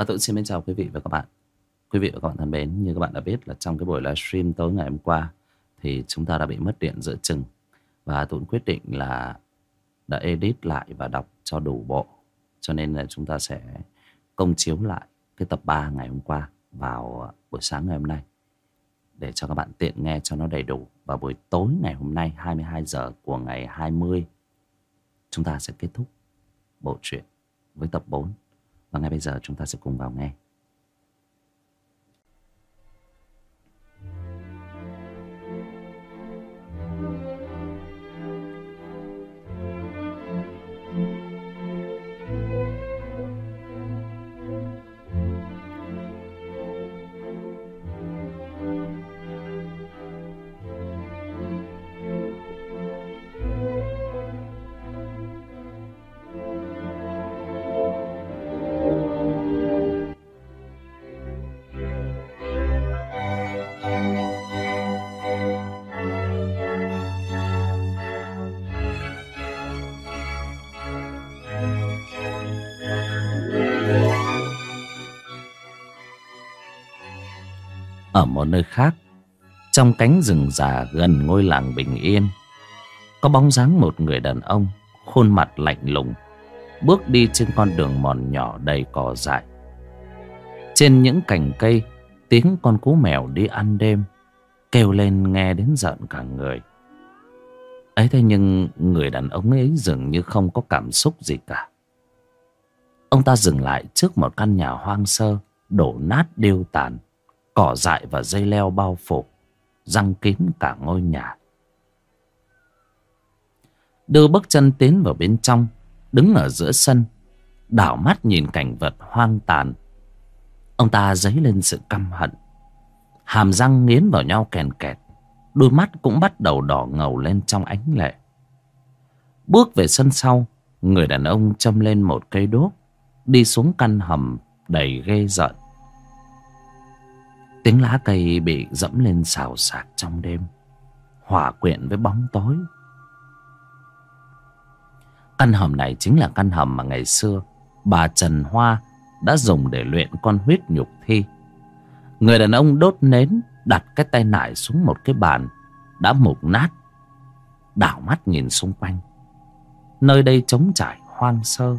À, tôi xin mến chào quý vị và các bạn. Quý vị và các bạn thân mến, như các bạn đã biết là trong cái buổi livestream tối ngày hôm qua thì chúng ta đã bị mất điện giữa chừng và tôi quyết định là đã edit lại và đọc cho đủ bộ. Cho nên là chúng ta sẽ công chiếu lại cái tập 3 ngày hôm qua vào buổi sáng ngày hôm nay để cho các bạn tiện nghe cho nó đầy đủ. Và buổi tối ngày hôm nay 22 giờ của ngày 20 chúng ta sẽ kết thúc bộ truyện với tập 4. Và ngay bây giờ chúng ta sẽ cùng vào nghe. Ở một nơi khác. Trong cánh rừng già gần ngôi làng bình yên, Có bóng dáng một người đàn ông, Khuôn mặt lạnh lùng, Bước đi trên con đường mòn nhỏ đầy cỏ dại. Trên những cành cây, Tiếng con cú mèo đi ăn đêm, Kêu lên nghe đến giận cả người. Ấy thế nhưng người đàn ông ấy dường như không có cảm xúc gì cả. Ông ta dừng lại trước một căn nhà hoang sơ, đổ nát điêu tàn cỏ dại và dây leo bao phủ, răng kín cả ngôi nhà. Đưa bước chân tiến vào bên trong, đứng ở giữa sân, đảo mắt nhìn cảnh vật hoang tàn. Ông ta dấy lên sự căm hận. Hàm răng nghiến vào nhau kèn kẹt, đôi mắt cũng bắt đầu đỏ ngầu lên trong ánh lệ. Bước về sân sau, người đàn ông châm lên một cây đốt đi xuống căn hầm đầy ghê rợn. Tiếng lá cây bị dẫm lên xào xạc trong đêm Hỏa quyện với bóng tối. Căn hầm này chính là căn hầm mà ngày xưa Bà Trần Hoa đã dùng để luyện con huyết nhục thi. Người đàn ông đốt nến, Đặt cái tay nải xuống một cái bàn, Đã mục nát, Đảo mắt nhìn xung quanh. Nơi đây trống trải hoang sơ,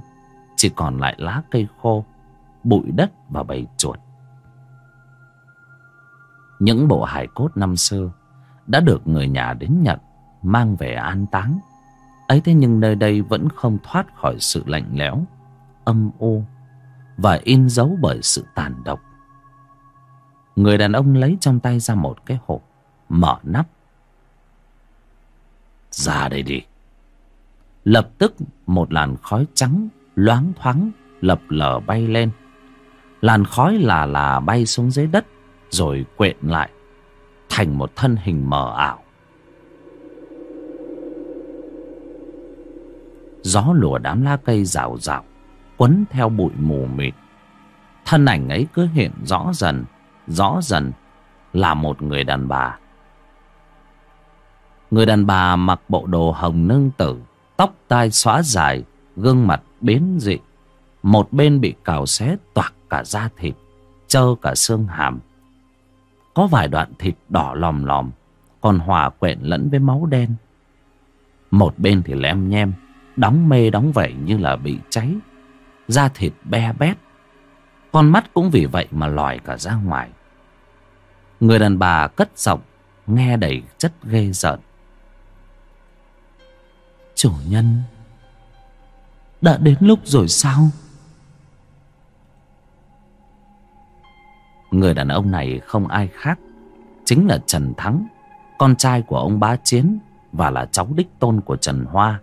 Chỉ còn lại lá cây khô, Bụi đất và bầy chuột những bộ hài cốt năm xưa đã được người nhà đến nhận, mang về an táng. Ấy thế nhưng nơi đây vẫn không thoát khỏi sự lạnh lẽo, âm u và in dấu bởi sự tàn độc. Người đàn ông lấy trong tay ra một cái hộp, mở nắp. Ra đây đi. Lập tức một làn khói trắng loáng thoáng lập lờ bay lên. Làn khói là là bay xuống dưới đất rồi quện lại thành một thân hình mờ ảo. Gió lùa đám lá cây rào rào, quấn theo bụi mù mịt. Thân ảnh ấy cứ hiện rõ dần rõ dần là một người đàn bà. Người đàn bà mặc bộ đồ hồng nâng tử, tóc tai xóa dài, gương mặt biến dị. Một bên bị cào xé toạc cả da thịt, trơ cả xương hàm có vài đoạn thịt đỏ lòm lòm, Còn hòa quện lẫn với máu đen. Một bên thì lem nhem, Đóng mê đóng vẩy như là bị cháy. Da thịt be bét, Con mắt cũng vì vậy mà lòi cả ra ngoài. Người đàn bà cất giọng, Nghe đầy chất ghê rợn. Chủ nhân, Đã đến lúc rồi sao? Người đàn ông này không ai khác Chính là Trần Thắng, Con trai của ông bá chiến Và là cháu đích tôn của Trần Hoa.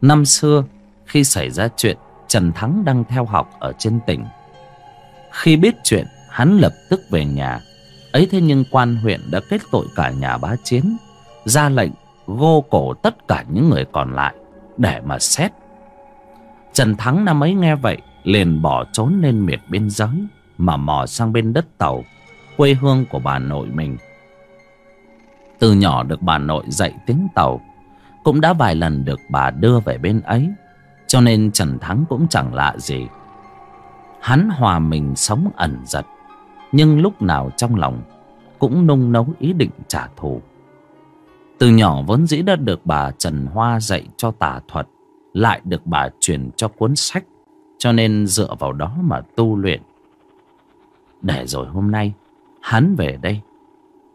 Năm xưa, Khi xảy ra chuyện, Trần Thắng đang theo học ở trên tỉnh. Khi biết chuyện, Hắn lập tức về nhà. Ấy thế nhưng quan huyện đã kết tội cả nhà bá chiến, Ra lệnh gô cổ tất cả những người còn lại Để mà xét. Trần Thắng năm ấy nghe vậy, Liền bỏ trốn lên miệt biên giới mà mò sang bên đất tàu, quê hương của bà nội mình. Từ nhỏ được bà nội dạy tiếng tàu, cũng đã vài lần được bà đưa về bên ấy, cho nên trần thắng cũng chẳng lạ gì. Hắn hòa mình sống ẩn giật, Nhưng lúc nào trong lòng Cũng nung nấu ý định trả thù. Từ nhỏ vốn dĩ đã được bà Trần Hoa dạy cho tà thuật, Lại được bà truyền cho cuốn sách, Cho nên dựa vào đó mà tu luyện. Để rồi hôm nay Hắn về đây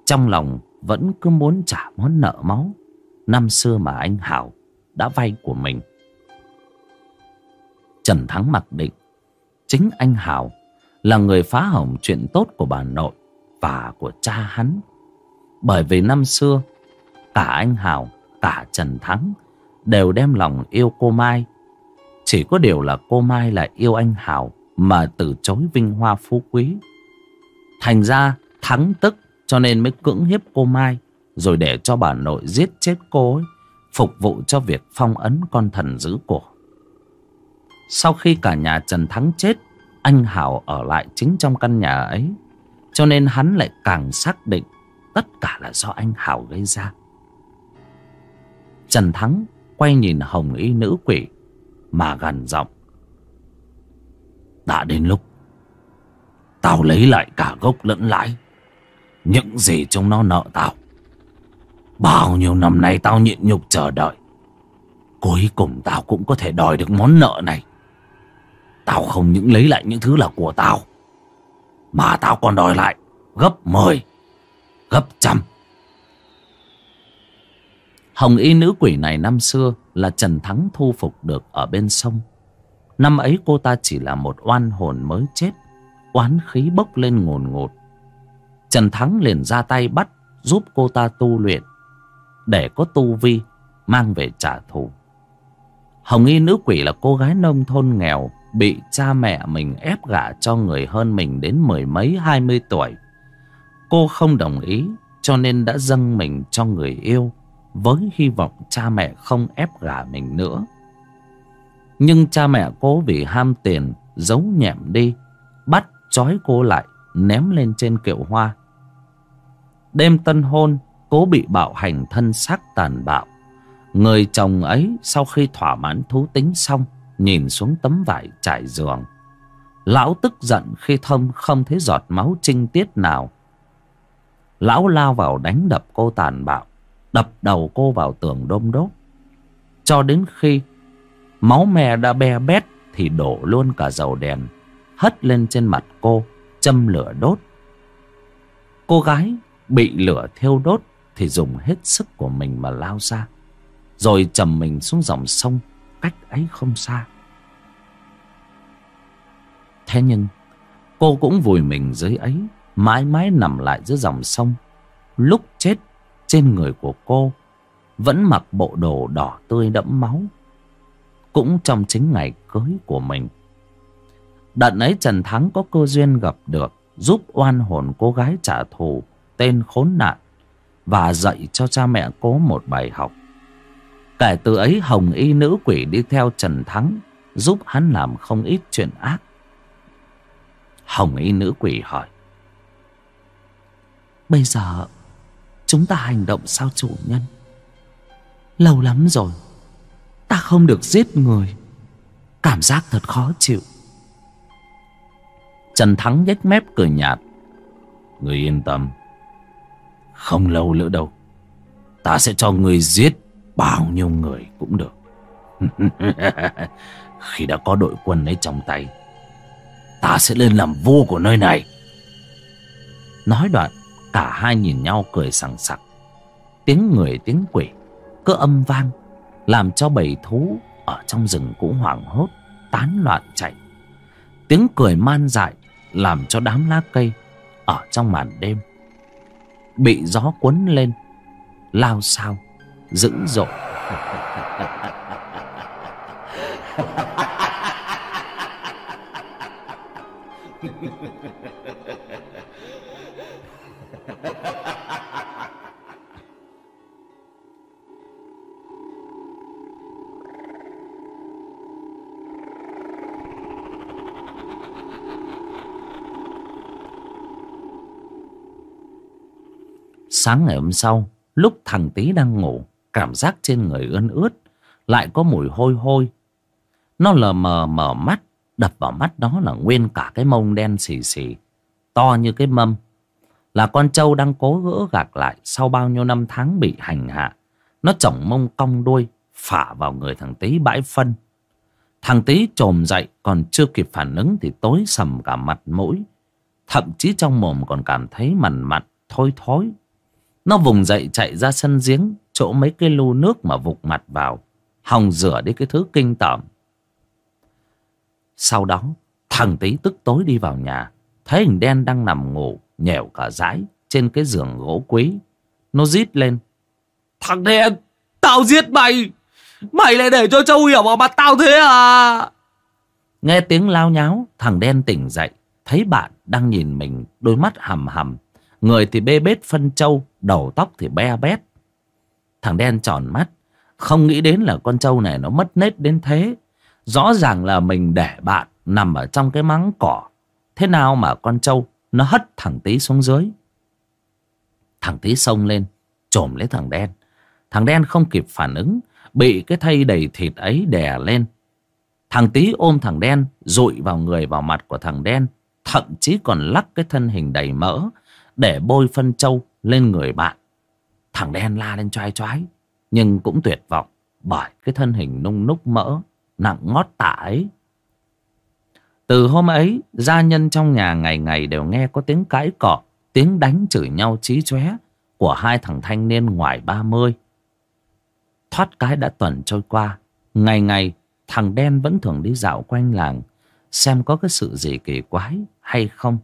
Trong lòng vẫn cứ muốn trả món nợ máu Năm xưa mà anh Hảo đã vay của mình Trần Thắng mặc định Chính anh Hảo là người phá hỏng chuyện tốt của bà nội và của cha hắn. Bởi vì năm xưa, cả anh Hảo, cả Trần Thắng đều đem lòng yêu cô Mai. Chỉ có điều là cô Mai lại yêu anh Hảo mà từ chối vinh hoa phú quý. Thành ra Thắng tức cho nên mới cưỡng hiếp cô Mai rồi để cho bà nội giết chết cô ấy, phục vụ cho việc phong ấn con thần giữ cổ. Sau khi cả nhà Trần Thắng chết anh Hảo ở lại chính trong căn nhà ấy Cho nên hắn lại càng xác định Tất cả là do anh Hảo gây ra Trần Thắng quay nhìn hồng y nữ quỷ Mà gần giọng Đã đến lúc Tao lấy lại cả gốc lẫn lãi. Những gì chúng nó nợ tao. Bao nhiêu năm nay tao nhịn nhục chờ đợi. Cuối cùng tao cũng có thể đòi được món nợ này. Tao không những lấy lại những thứ là của tao, Mà tao còn đòi lại Gấp 10 Gấp trăm. Hồng y nữ quỷ này năm xưa Là Trần Thắng thu phục được ở bên sông. Năm ấy cô ta chỉ là một oan hồn mới chết. Oán khí bốc lên ngồn ngột Trần Thắng liền ra tay bắt Giúp cô ta tu luyện Để có tu vi Mang về trả thù Hồng y nữ quỷ là cô gái nông thôn nghèo bị cha mẹ mình ép gả cho người hơn mình đến mười mấy hai mươi tuổi. Cô không đồng ý cho nên đã dâng mình cho người yêu với hy vọng cha mẹ không ép gả mình nữa. Nhưng cha mẹ cô vì ham tiền giấu nhẹm đi, trói cô lại ném lên trên kiệu hoa. Đêm tân hôn, cố bị bạo hành thân xác tàn bạo. Người chồng ấy sau khi thỏa mãn thú tính xong Nhìn xuống tấm vải trải giường Lão tức giận khi thâm không thấy giọt máu trinh tiết nào Lão lao vào đánh đập cô tàn bạo Đập đầu cô vào tường đôm đốt Cho đến khi Máu me đã be bét Thì đổ luôn cả dầu đèn Hất lên trên mặt cô, Châm lửa đốt. Cô gái bị lửa thiêu đốt Thì dùng hết sức của mình mà lao ra, Rồi chầm mình xuống dòng sông Cách ấy không xa. Thế nhưng, cô cũng vùi mình dưới ấy, Mãi mãi nằm lại dưới dòng sông. Lúc chết, trên người của cô Vẫn mặc bộ đồ đỏ tươi đẫm máu. Cũng trong chính ngày cưới của mình Đợt ấy Trần Thắng có cơ duyên gặp được, Giúp oan hồn cô gái trả thù, Tên khốn nạn, Và dạy cho cha mẹ cố một bài học Kể từ ấy, Hồng Y nữ quỷ đi theo Trần Thắng, Giúp hắn làm không ít chuyện ác Hồng y nữ quỷ hỏi. Bây giờ chúng ta hành động sao chủ nhân? Lâu lắm rồi. Ta không được giết người. Cảm giác thật khó chịu. Trần Thắng nhếch mép cười nhạt. Người yên tâm. Không lâu nữa đâu. Ta sẽ cho người giết bao nhiêu người cũng được. Khi đã có đội quân ấy trong tay, Ta sẽ lên làm vua của nơi này Nói đoạn, Cả hai nhìn nhau cười sảng sặc Tiếng người, tiếng quỷ Cứ âm vang, Làm cho bầy thú Ở trong rừng cũng hoảng hốt, Tán loạn chạy Tiếng cười man dại làm cho đám lá cây Ở trong màn đêm Bị gió cuốn lên, Lao sao, Dữ dội. Sáng ngày hôm sau, lúc thằng tí đang ngủ, cảm giác trên người ươn ướt, lại có mùi hôi hôi. Nó lờ mờ mở mắt, Đập vào mắt đó là nguyên cả cái mông đen xì xì To như cái mâm. Là con trâu đang cố gỡ gạc lại Sau bao nhiêu năm tháng bị hành hạ. Nó chổng mông cong đuôi Phả vào người thằng tí bãi phân. Thằng tí trồm dậy Còn chưa kịp phản ứng Thì tối sầm cả mặt mũi. Thậm chí trong mồm còn cảm thấy mằn mặn Thối thối. Nó vùng dậy chạy ra sân giếng, Chỗ mấy cái lu nước mà vụt mặt vào, Hòng rửa đi cái thứ kinh tởm. Sau đó, Thằng tí tức tối đi vào nhà, Thấy hình đen đang nằm ngủ Nhèo cả dãi Trên cái giường gỗ quý. Nó rít lên, Thằng đen Tao giết mày! Mày lại để cho Châu hiểu vào mặt tao thế à? Nghe tiếng lao nháo, Thằng đen tỉnh dậy, Thấy bạn đang nhìn mình, Đôi mắt hầm hầm Người thì bê bết phân trâu, Đầu tóc thì be bét. Thằng đen tròn mắt, Không nghĩ đến là con trâu này nó mất nết đến thế. Rõ ràng là mình để bạn Nằm ở trong cái mắng cỏ. Thế nào mà con trâu Nó hất thằng tí xuống dưới? Thằng tí xông lên, Trồm lấy thằng đen. Thằng đen không kịp phản ứng, Bị cái thây đầy thịt ấy đè lên. Thằng tí ôm thằng đen Rụi vào người vào mặt của thằng đen, Thậm chí còn lắc cái thân hình đầy mỡ. Để bôi phân trâu lên người bạn. Thằng đen la lên choai choái, Nhưng cũng tuyệt vọng Bởi cái thân hình nung núc mỡ, Nặng ngót tả ấy. Từ hôm ấy, Gia nhân trong nhà ngày ngày đều nghe có tiếng cãi cọ, Tiếng đánh chửi nhau chí chóe Của hai thằng thanh niên ngoài ba mươi. Thoát cái đã tuần trôi qua, Ngày ngày thằng đen vẫn thường đi dạo quanh làng, Xem có cái sự gì kỳ quái hay không.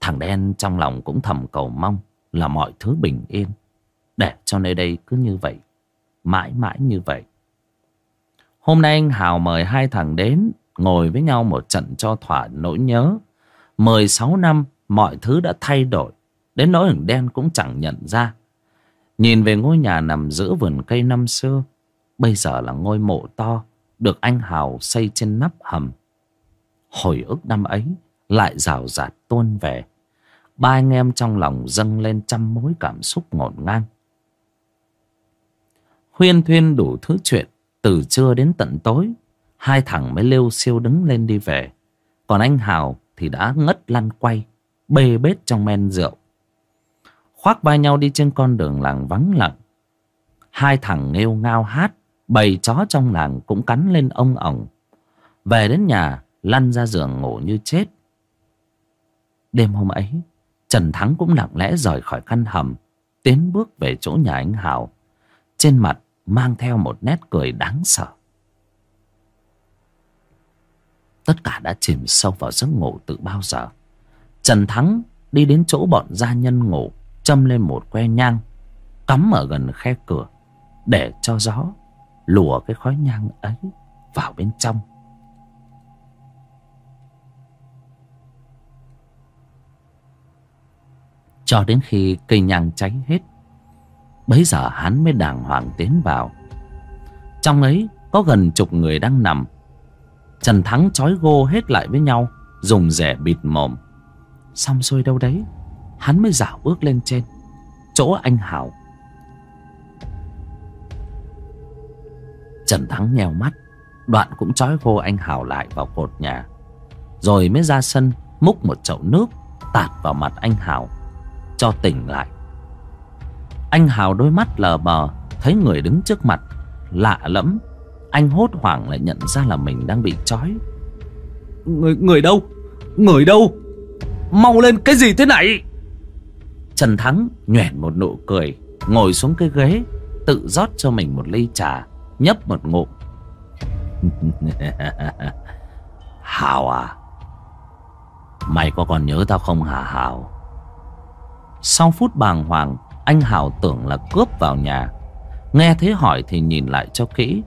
Thằng đen trong lòng cũng thầm cầu mong Là mọi thứ bình yên. Để cho nơi đây cứ như vậy, Mãi mãi như vậy. Hôm nay anh Hào mời hai thằng đến, Ngồi với nhau một trận cho thỏa nỗi nhớ. Mười sáu năm, mọi thứ đã thay đổi. Đến nỗi thằng đen cũng chẳng nhận ra. Nhìn về ngôi nhà nằm giữa vườn cây năm xưa, Bây giờ là ngôi mộ to, Được anh Hào xây trên nắp hầm. Hồi ức năm ấy Lại rào rạt tuôn về. Ba anh em trong lòng dâng lên trăm mối cảm xúc ngổn ngang. Huyên thuyên đủ thứ chuyện, Từ trưa đến tận tối, Hai thằng mới lêu siêu đứng lên đi về. Còn anh Hào thì đã ngất lăn quay, Bê bết trong men rượu. Khoác vai nhau đi trên con đường làng vắng lặng. Hai thằng nghêu ngao hát, bầy chó trong làng cũng cắn lên ông ổng. Về đến nhà, lăn ra giường ngủ như chết đêm hôm ấy, trần thắng cũng lặng lẽ rời khỏi căn hầm, tiến bước về chỗ nhà anh hào. Trên mặt mang theo một nét cười đáng sợ. Tất cả đã chìm sâu vào giấc ngủ từ bao giờ. Trần thắng đi đến chỗ bọn gia nhân ngủ, châm lên một que nhang, cắm ở gần khe cửa, để cho gió lùa cái khói nhang ấy vào bên trong. Cho đến khi cây nhang cháy hết, bấy giờ hắn mới đàng hoàng tiến vào. Trong ấy có gần chục người đang nằm. Trần thắng trói gô hết lại với nhau, dùng rẻ bịt mồm. Xong xuôi đâu đấy, Hắn mới dạo bước lên trên, Chỗ anh Hảo. Trần Thắng nhèo mắt, Đoạn cũng trói gô anh Hảo lại vào cột nhà, Rồi mới ra sân Múc một chậu nước Tạt vào mặt anh Hảo. Cho tỉnh lại. Anh Hảo đôi mắt lờ bờ Thấy người đứng trước mặt Lạ lẫm. Anh hốt hoảng lại nhận ra là mình đang bị trói. Người, người đâu? Người đâu? Mau lên cái gì thế này? Trần Thắng nhoẻn một nụ cười Ngồi xuống cái ghế Tự rót cho mình một ly trà Nhấp một ngụm. Hào à Mày có còn nhớ tao không hả Hào sau phút bàng hoàng, Anh Hào tưởng là cướp vào nhà. Nghe thế hỏi thì nhìn lại cho kỹ.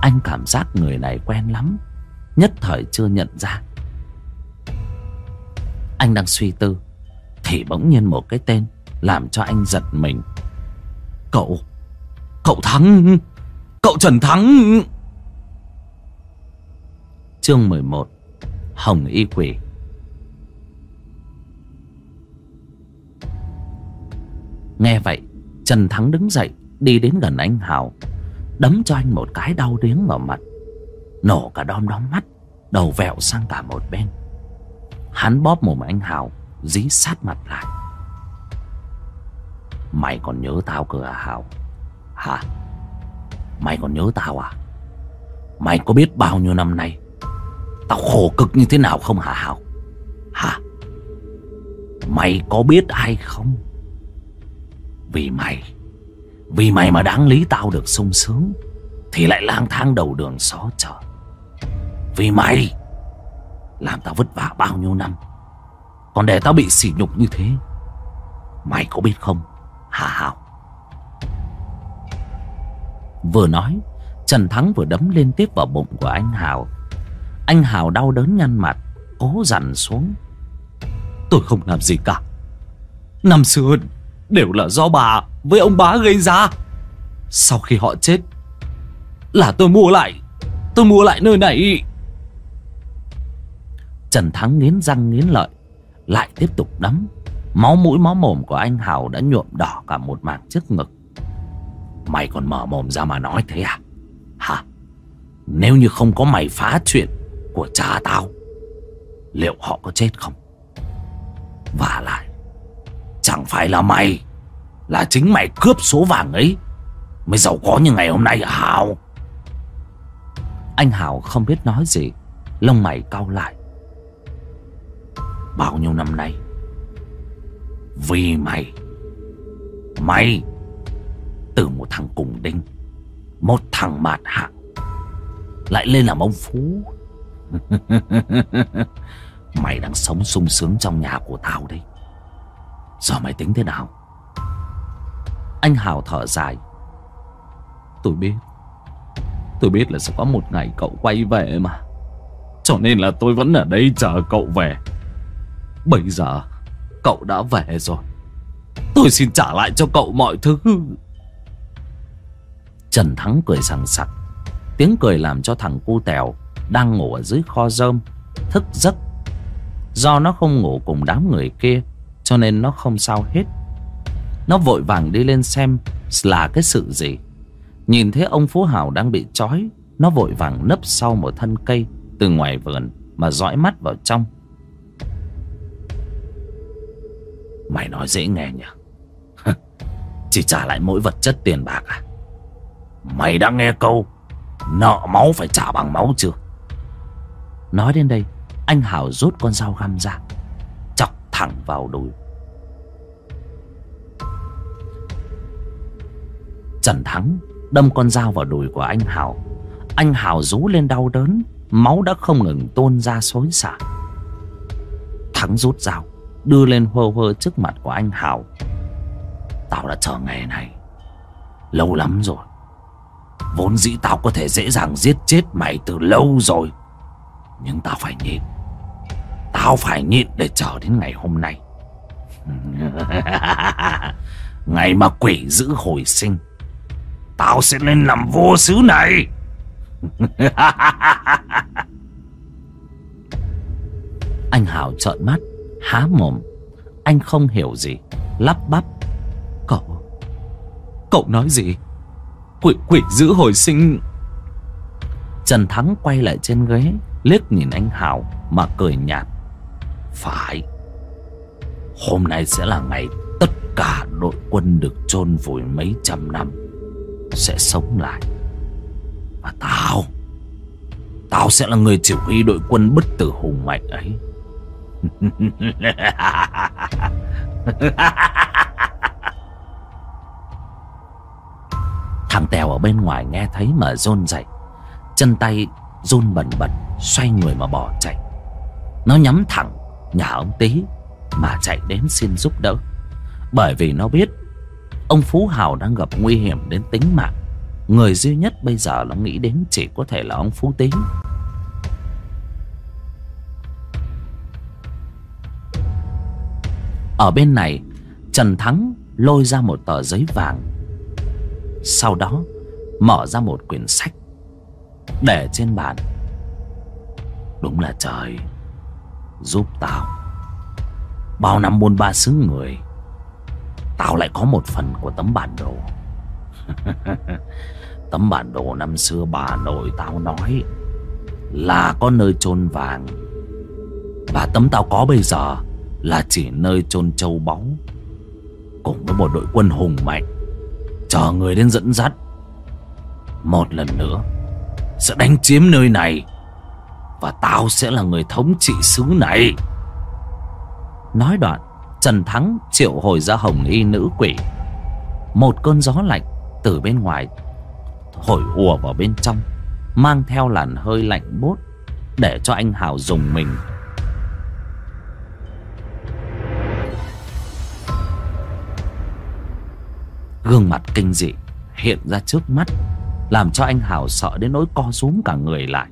Anh cảm giác người này quen lắm, Nhất thời chưa nhận ra. Anh đang suy tư, thì bỗng nhiên một cái tên Làm cho anh giật mình. Cậu Cậu Thắng, Cậu Trần Thắng. Chương 11 Hồng Y Quỷ Nghe vậy, Trần Thắng đứng dậy, Đi đến gần anh Hào. Đấm cho anh một cái đau điếng vào mặt. Nổ cả đom đóm mắt, Đầu vẹo sang cả một bên. Hắn bóp mồm anh Hào, Dí sát mặt lại. Mày còn nhớ tao cơ à Hào? Hả? Mày còn nhớ tao à? Mày có biết bao nhiêu năm nay, Tao khổ cực như thế nào không hả, Hào? Hả? Mày có biết ai không? Vì mày. Vì mày mà đáng lý tao được sung sướng, Thì lại lang thang đầu đường xó chợ. Vì mày Làm tao vất vả bao nhiêu năm, Còn để tao bị sỉ nhục như thế, Mày có biết không, Hà Hào Vừa nói, Trần Thắng vừa đấm liên tiếp vào bụng của anh Hào Anh Hào đau đớn nhăn mặt, Cố dằn xuống. Tôi không làm gì cả. Năm xưa đều là do bà Với ông bá gây ra. Sau khi họ chết, Là tôi mua lại, Tôi mua lại nơi này. Trần Thắng nghiến răng nghiến lợi, Lại tiếp tục đấm Máu mũi máu mồm của anh Hào đã nhuộm đỏ cả một mảng trước ngực. Mày còn mở mồm ra mà nói thế à? Hả? Nếu như không có mày phá chuyện Của cha tao, Liệu họ có chết không? Và lại Chẳng phải là mày, Là chính mày cướp số vàng ấy. Mới giàu có như ngày hôm nay à Hào Anh Hào không biết nói gì, Lông mày cau lại. Bao nhiêu năm nay, Vì mày Mày, Từ một thằng cùng đinh, Một thằng mạt hạng Lại lên làm ông Phú. Mày đang sống sung sướng trong nhà của tao đấy sao mày tính thế nào? Anh Hào thở dài. Tôi biết. Tôi biết là sẽ có một ngày cậu quay về mà. Cho nên là tôi vẫn ở đây chờ cậu về. Bây giờ, Cậu đã về rồi. Tôi xin trả lại cho cậu mọi thứ. Trần Thắng cười sằng sặc. Tiếng cười làm cho thằng cu tèo Đang ngủ ở dưới kho rơm, Thức giấc. Do nó không ngủ cùng đám người kia cho nên nó không sao hết. Nó vội vàng đi lên xem Là cái sự gì. Nhìn thấy ông Phú Hào đang bị trói, Nó vội vàng nấp sau một thân cây Từ ngoài vườn Mà dõi mắt vào trong. Mày nói dễ nghe nhỉ? Chỉ trả lại mỗi vật chất tiền bạc à? Mày đã nghe câu, Nợ máu phải trả bằng máu chưa? Nói đến đây, Anh Hảo rút con dao găm ra thẳng vào đùi Trần Thắng đâm con dao vào đùi của anh Hảo Anh Hảo rú lên đau đớn, Máu đã không ngừng tuôn ra xối xả. Thắng rút dao, Đưa lên hơ hơ trước mặt của anh Hảo Tao đã chờ ngày này, Lâu lắm rồi. Vốn dĩ tao có thể dễ dàng giết chết mày từ lâu rồi, Nhưng tao phải nhịn. Tao phải nhịn để chờ đến ngày hôm nay. Ngày mà quỷ giữ hồi sinh, Tao sẽ lên làm vua xứ này. Anh Hảo trợn mắt, Há mồm. Anh không hiểu gì, Lắp bắp. Cậu Cậu nói gì? Quỷ quỷ giữ hồi sinh. Trần Thắng quay lại trên ghế, Liếc nhìn anh Hảo Mà cười nhạt. Phải. Hôm nay sẽ là ngày Tất cả đội quân được chôn vùi mấy trăm năm Sẽ sống lại. Và tao Tao sẽ là người chỉ huy đội quân bất tử hùng mạnh ấy. Thằng Tèo ở bên ngoài nghe thấy mà rôn dậy Chân tay run bần bật, Xoay người mà bỏ chạy. Nó nhắm thẳng nhà ông Tý Mà chạy đến xin giúp đỡ. Bởi vì nó biết Ông Phú Hào đang gặp nguy hiểm đến tính mạng. Người duy nhất bây giờ nó nghĩ đến chỉ có thể là ông Phú Tý Ở bên này, Trần Thắng lôi ra một tờ giấy vàng. Sau đó, Mở ra một quyển sách Để trên bàn. Đúng là trời. Giúp tao. Bao năm buôn ba xứ người, Tao lại có một phần của tấm bản đồ. Tấm bản đồ năm xưa bà nội tao nói Là có nơi chôn vàng. Và tấm tao có bây giờ Là chỉ nơi chôn châu báu, Cùng với một đội quân hùng mạnh, Chờ người đến dẫn dắt. Một lần nữa, Sẽ đánh chiếm nơi này. Và tao sẽ là người thống trị xứ này. Nói đoạn, Trần Thắng triệu hồi ra hồng y nữ quỷ. Một cơn gió lạnh từ bên ngoài Thổi ùa vào bên trong, Mang theo làn hơi lạnh bốt Để cho anh Hào dùng mình. Gương mặt kinh dị hiện ra trước mắt, Làm cho anh Hào sợ đến nỗi co rúm cả người lại.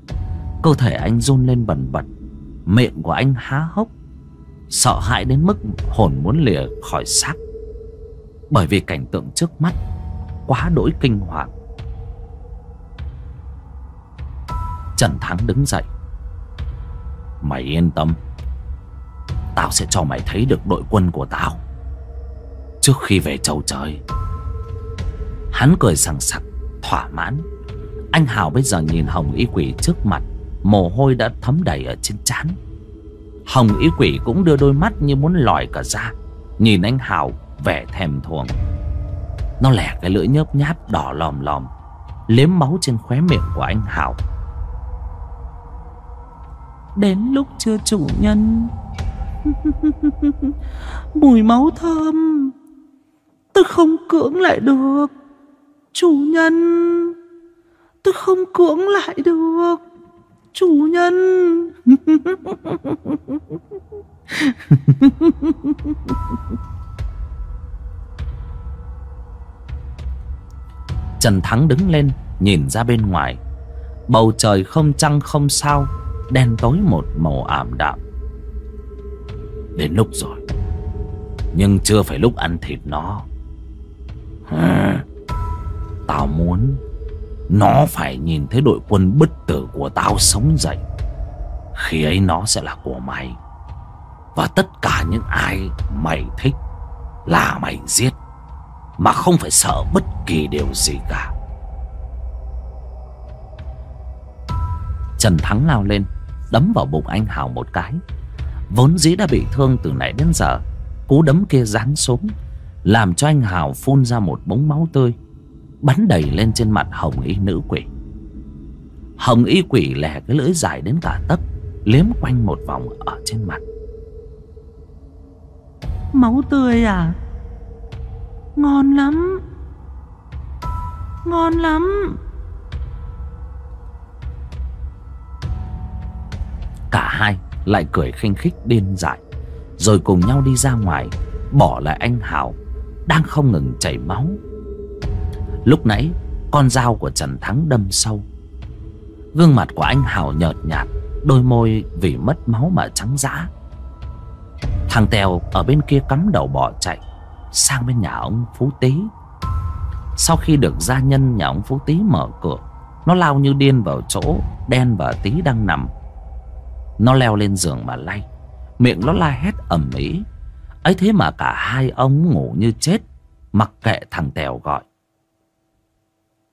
Cơ thể anh run lên bần bật. Miệng của anh há hốc. Sợ hãi đến mức hồn muốn lìa khỏi xác. Bởi vì cảnh tượng trước mắt Quá đỗi kinh hoàng. Trần Thắng đứng dậy. Mày yên tâm. Tao sẽ cho mày thấy được đội quân của tao. Trước khi về châu trời. Hắn cười sằng sặc, Thỏa mãn. Anh Hào bây giờ nhìn Hồng Y Quỷ trước mặt. Mồ hôi đã thấm đầy ở trên trán. Hồng ý Quỷ cũng đưa đôi mắt như muốn lòi cả ra, Nhìn anh Hào vẻ thèm thuồng. Nó lẻ cái lưỡi nhớp nháp đỏ lòm lòm, Liếm máu trên khóe miệng của anh Hào Đến lúc chưa chủ nhân. Mùi máu thơm. Tôi không cưỡng lại được, Chủ nhân. Tôi không cưỡng lại được. Chủ nhân. Trần Thắng đứng lên, Nhìn ra bên ngoài. Bầu trời không trăng không sao, Đen tối một màu ảm đạm. Đến lúc rồi. Nhưng chưa phải lúc ăn thịt nó. Tao muốn nó phải nhìn thấy đội quân bất tử của tao sống dậy. Khi ấy nó sẽ là của mày. Và tất cả những ai mày thích Là mày giết, Mà không phải sợ bất kỳ điều gì cả. Trần Thắng lao lên, Đấm vào bụng anh Hào một cái. Vốn dĩ đã bị thương từ nãy đến giờ, Cú đấm kia giáng xuống, Làm cho anh Hào phun ra một bóng máu tươi. Bắn đầy lên trên mặt hồng y nữ quỷ. Hồng y quỷ lè cái lưỡi dài đến cả tấc Liếm quanh một vòng ở trên mặt. Máu tươi à? Ngon lắm. Ngon lắm. Cả hai lại cười khinh khích điên dại Rồi cùng nhau đi ra ngoài Bỏ lại anh Hào Đang không ngừng chảy máu Lúc nãy, Con dao của Trần Thắng đâm sâu. Gương mặt của anh Hào nhợt nhạt, Đôi môi vì mất máu mà trắng dã Thằng Tèo ở bên kia cắm đầu bỏ chạy, Sang bên nhà ông Phú Tý. Sau khi được gia nhân nhà ông Phú Tý mở cửa, Nó lao như điên vào chỗ Đen và Tý đang nằm. Nó leo lên giường mà lay, Miệng nó la hét ầm ĩ. Ấy thế mà cả hai ông ngủ như chết, Mặc kệ thằng Tèo gọi.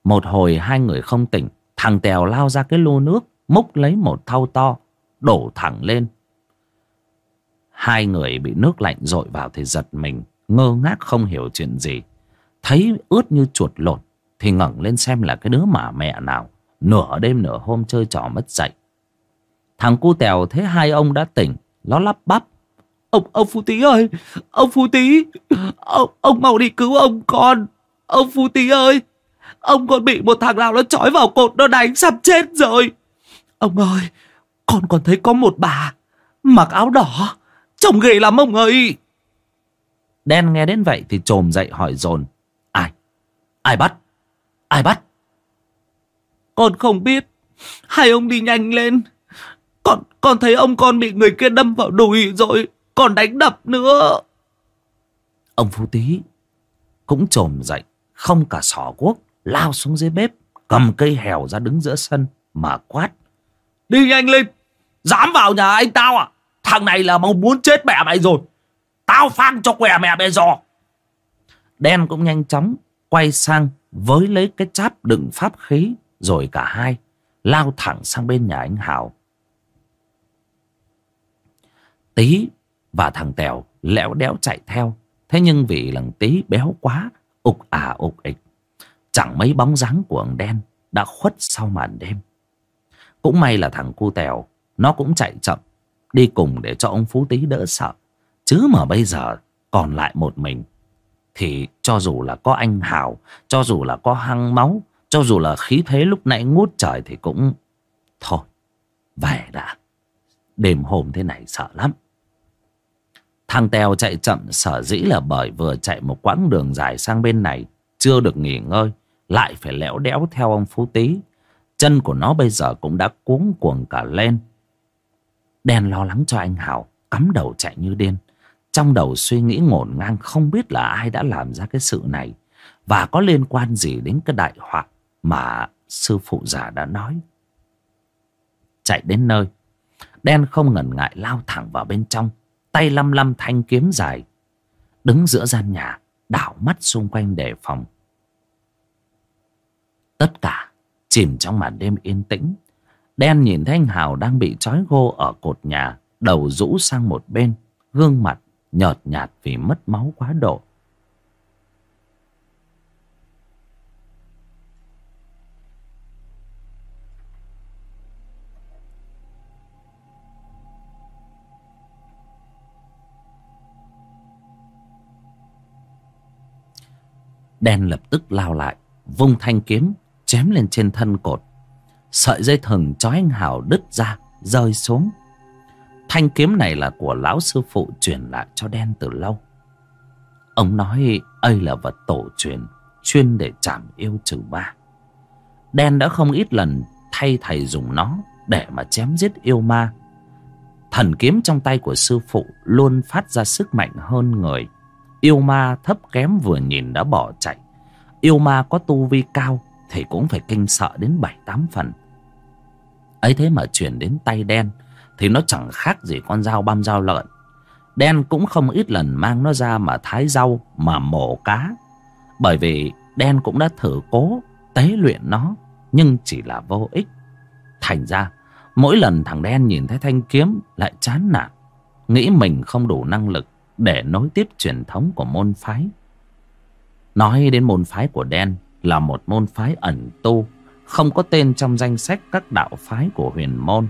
Một hồi hai người không tỉnh Thằng Tèo lao ra cái lô nước Múc lấy một thau to Đổ thẳng lên. Hai người bị nước lạnh dội vào thì giật mình Ngơ ngác không hiểu chuyện gì. Thấy ướt như chuột lột Thì ngẩng lên xem là cái đứa mà mẹ nào. Nửa đêm nửa hôm chơi trò mất dậy Thằng cu tèo thấy hai ông đã tỉnh Nó lắp bắp. Ông ông Phú Tý ơi Ông Phú Tý Ông, ông mau đi cứu ông con. Ông Phú Tý ơi. Ông còn bị một thằng nào nó trói vào cột Nó đánh sắp chết rồi. Ông ơi Con còn thấy có một bà Mặc áo đỏ. Trông ghê lắm ông ơi. Đen nghe đến vậy thì trồm dậy hỏi dồn. Ai? Ai bắt? Ai bắt? Con không biết. Hai ông đi nhanh lên. Con, con thấy ông con bị người kia đâm vào đùi rồi Còn đánh đập nữa. Ông Phú Tý cũng trồm dậy Không cả sỏ cuốc Lao xuống dưới bếp, Cầm cây hèo ra đứng giữa sân Mà quát. Đi nhanh lên, Dám vào nhà anh tao à? Thằng này là mong muốn chết mẹ mày rồi. Tao phang cho què mẹ mày giò. Đen cũng nhanh chóng Quay sang với lấy cái cháp đựng pháp khí Rồi cả hai Lao thẳng sang bên nhà anh Hào Tí và thằng Tèo lẽo đẽo chạy theo. Thế nhưng vì lần Tí béo quá, Ục à ục ịch Chẳng mấy bóng dáng của ông đen Đã khuất sau màn đêm. Cũng may là thằng cu Tèo, Nó cũng chạy chậm, Đi cùng để cho ông Phú Tý đỡ sợ. Chứ mà bây giờ còn lại một mình, Thì cho dù là có anh Hào, Cho dù là có hăng máu, Cho dù là khí thế lúc nãy ngút trời Thì cũng Thôi, Về đã. Đêm hôm thế này sợ lắm. Thằng Tèo chạy chậm sở dĩ là bởi vừa chạy một quãng đường dài sang bên này, Chưa được nghỉ ngơi. Lại phải lẽo đẽo theo ông Phú Tý. Chân của nó bây giờ cũng đã cuống cuồng cả lên. Đen lo lắng cho anh Hào Cắm đầu chạy như điên. Trong đầu suy nghĩ ngổn ngang Không biết là ai đã làm ra cái sự này. Và có liên quan gì đến cái đại họa Mà sư phụ già đã nói. Chạy đến nơi, Đen không ngần ngại lao thẳng vào bên trong, Tay lăm lăm thanh kiếm dài, Đứng giữa gian nhà, Đảo mắt xung quanh đề phòng Tất cả Chìm trong màn đêm yên tĩnh, Đen nhìn thấy anh Hào đang bị trói gô ở cột nhà, Đầu rũ sang một bên, Gương mặt nhợt nhạt vì mất máu quá độ. Đen lập tức lao lại, Vung thanh kiếm Chém lên trên thân cột. Sợi dây thừng chói anh Hào đứt ra, Rơi xuống. Thanh kiếm này là của lão sư phụ Truyền lại cho đen từ lâu. Ông nói ấy là vật tổ truyền, Chuyên để chạm yêu trừ ma. Đen đã không ít lần Thay thầy dùng nó Để mà chém giết yêu ma. Thần kiếm trong tay của sư phụ Luôn phát ra sức mạnh hơn người. Yêu ma thấp kém vừa nhìn đã bỏ chạy. Yêu ma có tu vi cao thì cũng phải kinh sợ đến bảy, tám phần. Ấy thế mà chuyển đến tay đen, Thì nó chẳng khác gì con dao băm dao lợn. Đen cũng không ít lần mang nó ra mà thái rau, Mà mổ cá. Bởi vì đen cũng đã thử cố, Tế luyện nó, Nhưng chỉ là vô ích. Thành ra, mỗi lần thằng đen nhìn thấy thanh kiếm Lại chán nản, Nghĩ mình không đủ năng lực để nối tiếp truyền thống của môn phái. Nói đến môn phái của đen là một môn phái ẩn tu, không có tên trong danh sách các đạo phái của huyền môn.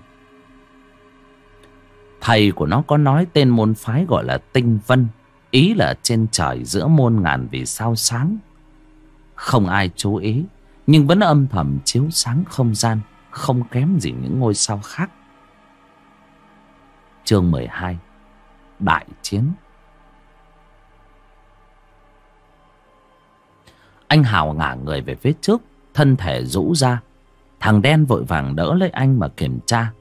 Thầy của nó có nói tên môn phái gọi là Tinh Vân, ý là trên trời giữa môn ngàn vì sao sáng. Không ai chú ý, nhưng vẫn âm thầm chiếu sáng không gian, không kém gì những ngôi sao khác. Chương 12 Đại chiến Anh Hào ngả người về phía trước, Thân thể rũ ra. Thằng đen vội vàng đỡ lấy anh mà kiểm tra.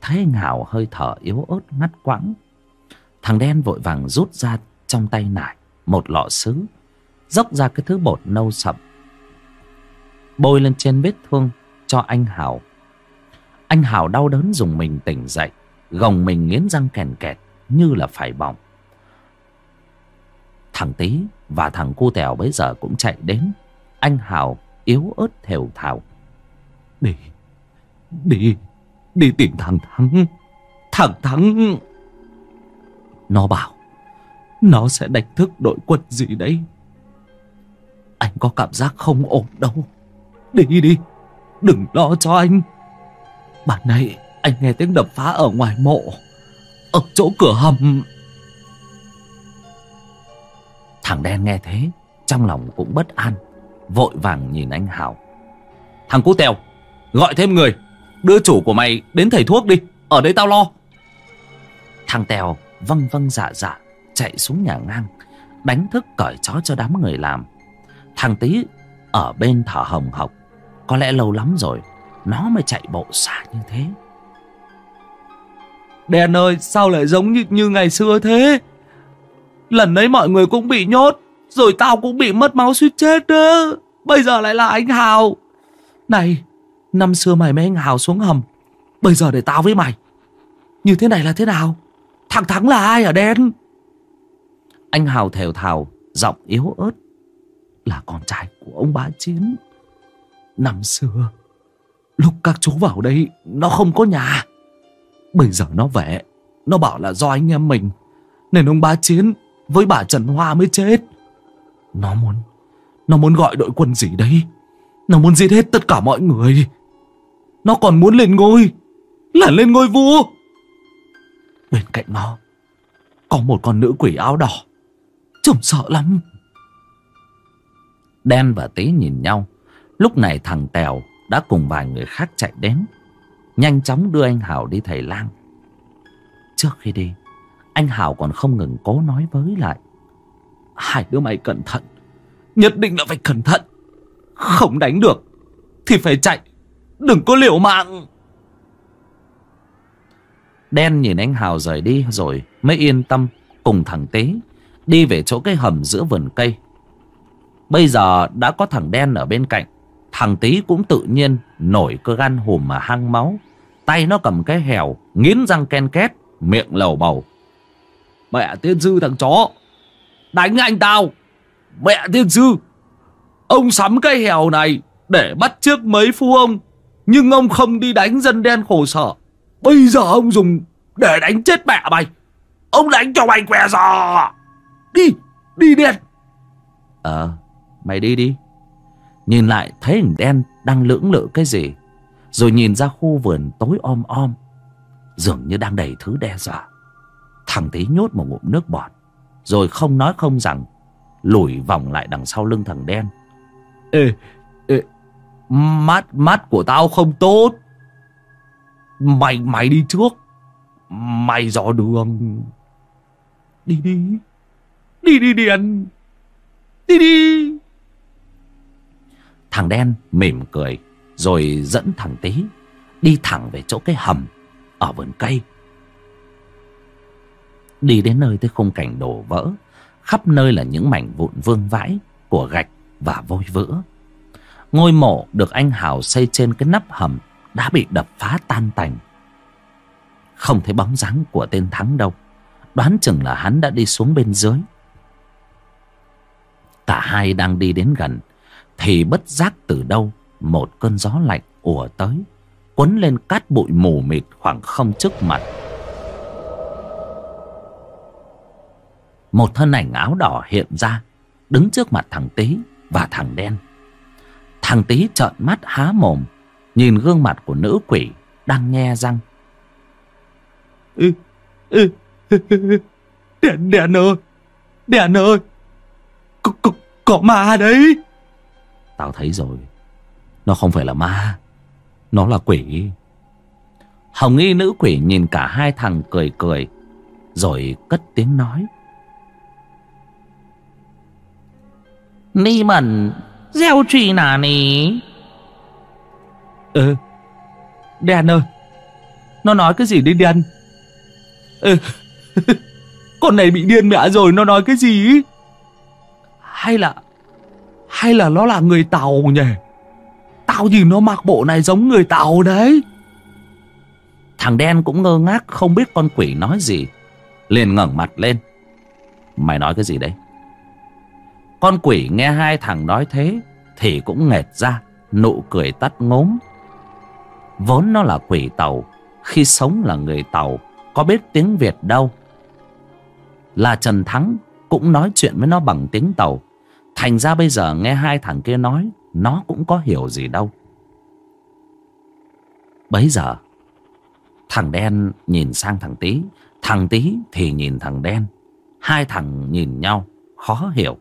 Thấy anh Hào hơi thở yếu ớt ngắt quãng. Thằng đen vội vàng rút ra trong tay nải, Một lọ sứ, Dốc ra cái thứ bột nâu sậm. Bôi lên trên vết thương cho anh Hào. Anh Hào đau đớn dùng mình tỉnh dậy, Gồng mình nghiến răng kèn kẹt Như là phải bỏng. Thằng Tý và thằng cu tèo bấy giờ cũng chạy đến. Anh Hào yếu ớt thều thào. Đi Đi Đi tìm thằng Thắng. Thằng Thắng. Nó bảo Nó sẽ đánh thức đội quân gì đấy? Anh có cảm giác không ổn đâu. Đi đi Đừng lo cho anh. Bản này anh nghe tiếng đập phá ở ngoài mộ. Ở chỗ cửa hầm Thằng đen nghe thế Trong lòng cũng bất an Vội vàng nhìn anh Hào Thằng cú tèo Gọi thêm người Đưa chủ của mày đến thầy thuốc đi Ở đây tao lo. Thằng tèo vâng vâng dạ dạ Chạy xuống nhà ngang Đánh thức cởi chó cho đám người làm. Thằng tí ở bên thở hồng hộc Có lẽ lâu lắm rồi Nó mới chạy bộ xa như thế. Đèn ơi sao lại giống như, như ngày xưa thế? Lần đấy mọi người cũng bị nhốt, Rồi tao cũng bị mất máu suýt chết đó. Bây giờ lại là anh Hào. Này, Năm xưa mày mấy anh Hào xuống hầm, Bây giờ để tao với mày. Như thế này là thế nào? Thằng Thắng là ai ở đen? Anh Hào thều thào, Giọng yếu ớt. Là con trai của ông bá chiến. Năm xưa, Lúc các chú vào đây, Nó không có nhà. Bây giờ nó về, Nó bảo là do anh em mình. Nên ông bá chiến với bà Trần Hoa mới chết. Nó muốn Nó muốn gọi đội quân gì đấy? Nó muốn giết hết tất cả mọi người. Nó còn muốn lên ngôi, Là lên ngôi vua. Bên cạnh nó, Có một con nữ quỷ áo đỏ. Trông sợ lắm. Đen và Tý nhìn nhau. Lúc này thằng Tèo đã cùng vài người khác chạy đến. Nhanh chóng đưa anh Hảo đi thầy lang. Trước khi đi anh Hảo còn không ngừng cố nói với lại Hai đứa mày cẩn thận Nhất định là phải cẩn thận Không đánh được Thì phải chạy Đừng có liều mạng Đen nhìn anh Hào rời đi rồi mới yên tâm cùng thằng Tế đi về chỗ cái hầm giữa vườn cây. Bây giờ đã có thằng Đen ở bên cạnh. Thằng Tý cũng tự nhiên nổi cơ gan hùm mà hăng máu. Tay nó cầm cái hèo, nghiến răng ken két, miệng lầu bầu. Mẹ tiên sư thằng chó, đánh anh tao. Mẹ tiên sư, ông sắm cây hèo này để bắt trước mấy phu ông. Nhưng ông không đi đánh dân đen khổ sở. Bây giờ ông dùng để đánh chết mẹ mày. Ông đánh cho mày què giò. Đi, đi đen. Ờ, mày đi đi. Nhìn lại thấy hình đen đang lưỡng lự cái gì. Rồi nhìn ra khu vườn tối om om. Dường như đang đầy thứ đe dọa. Thằng tí nhốt một ngụm nước bọt. Rồi không nói không rằng. Lùi vòng lại đằng sau lưng thằng đen. Ê, ê, mắt, mắt của tao không tốt. Mày, mày đi trước. Mày dò đường. Đi đi. Đi đi Điền. Đi đi. Thằng đen mỉm cười rồi dẫn thằng tí đi thẳng về chỗ cái hầm ở vườn cây. Đi đến nơi tới khung cảnh đổ vỡ, khắp nơi là những mảnh vụn vương vãi của gạch và vôi vữa. Ngôi mộ được anh Hào xây trên cái nắp hầm đã bị đập phá tan tành. Không thấy bóng dáng của tên Thắng đâu. Đoán chừng là hắn đã đi xuống bên dưới. Cả hai đang đi đến gần thì bất giác từ đâu một cơn gió lạnh ùa tới quấn lên cát bụi mù mịt khoảng không trước mặt một thân ảnh áo đỏ hiện ra đứng trước mặt thằng tý và thằng đen. Thằng tý trợn mắt há mồm nhìn gương mặt của nữ quỷ đang nhe răng. Ừ, ừ, đèn đèn ơi đèn ơi có, có, có ma đấy. Tao thấy rồi Nó không phải là ma Nó là quỷ. Hồng y nữ quỷ nhìn cả hai thằng cười cười Rồi cất tiếng nói Ni mẩn. Gieo trì nà nì. Ừ. Đen ơi. Nó nói cái gì đi đen? Ừ. Con này bị điên mẹ rồi Nó nói cái gì? Hay là hay là nó là người Tàu nhỉ? Tao nhìn nó mặc bộ này giống người Tàu đấy. Thằng đen cũng ngơ ngác không biết con quỷ nói gì. Liền ngẩng mặt lên. Mày nói cái gì đấy con quỷ nghe hai thằng nói thế Thì cũng nghệt ra, Nụ cười tắt ngốm. Vốn nó là quỷ tàu, Khi sống là người tàu, Có biết tiếng Việt đâu. Là Trần Thắng Cũng nói chuyện với nó bằng tiếng tàu. Thành ra bây giờ nghe hai thằng kia nói, Nó cũng có hiểu gì đâu. Bấy giờ, Thằng đen nhìn sang thằng tí Thằng tí thì nhìn thằng đen. Hai thằng nhìn nhau, Khó hiểu.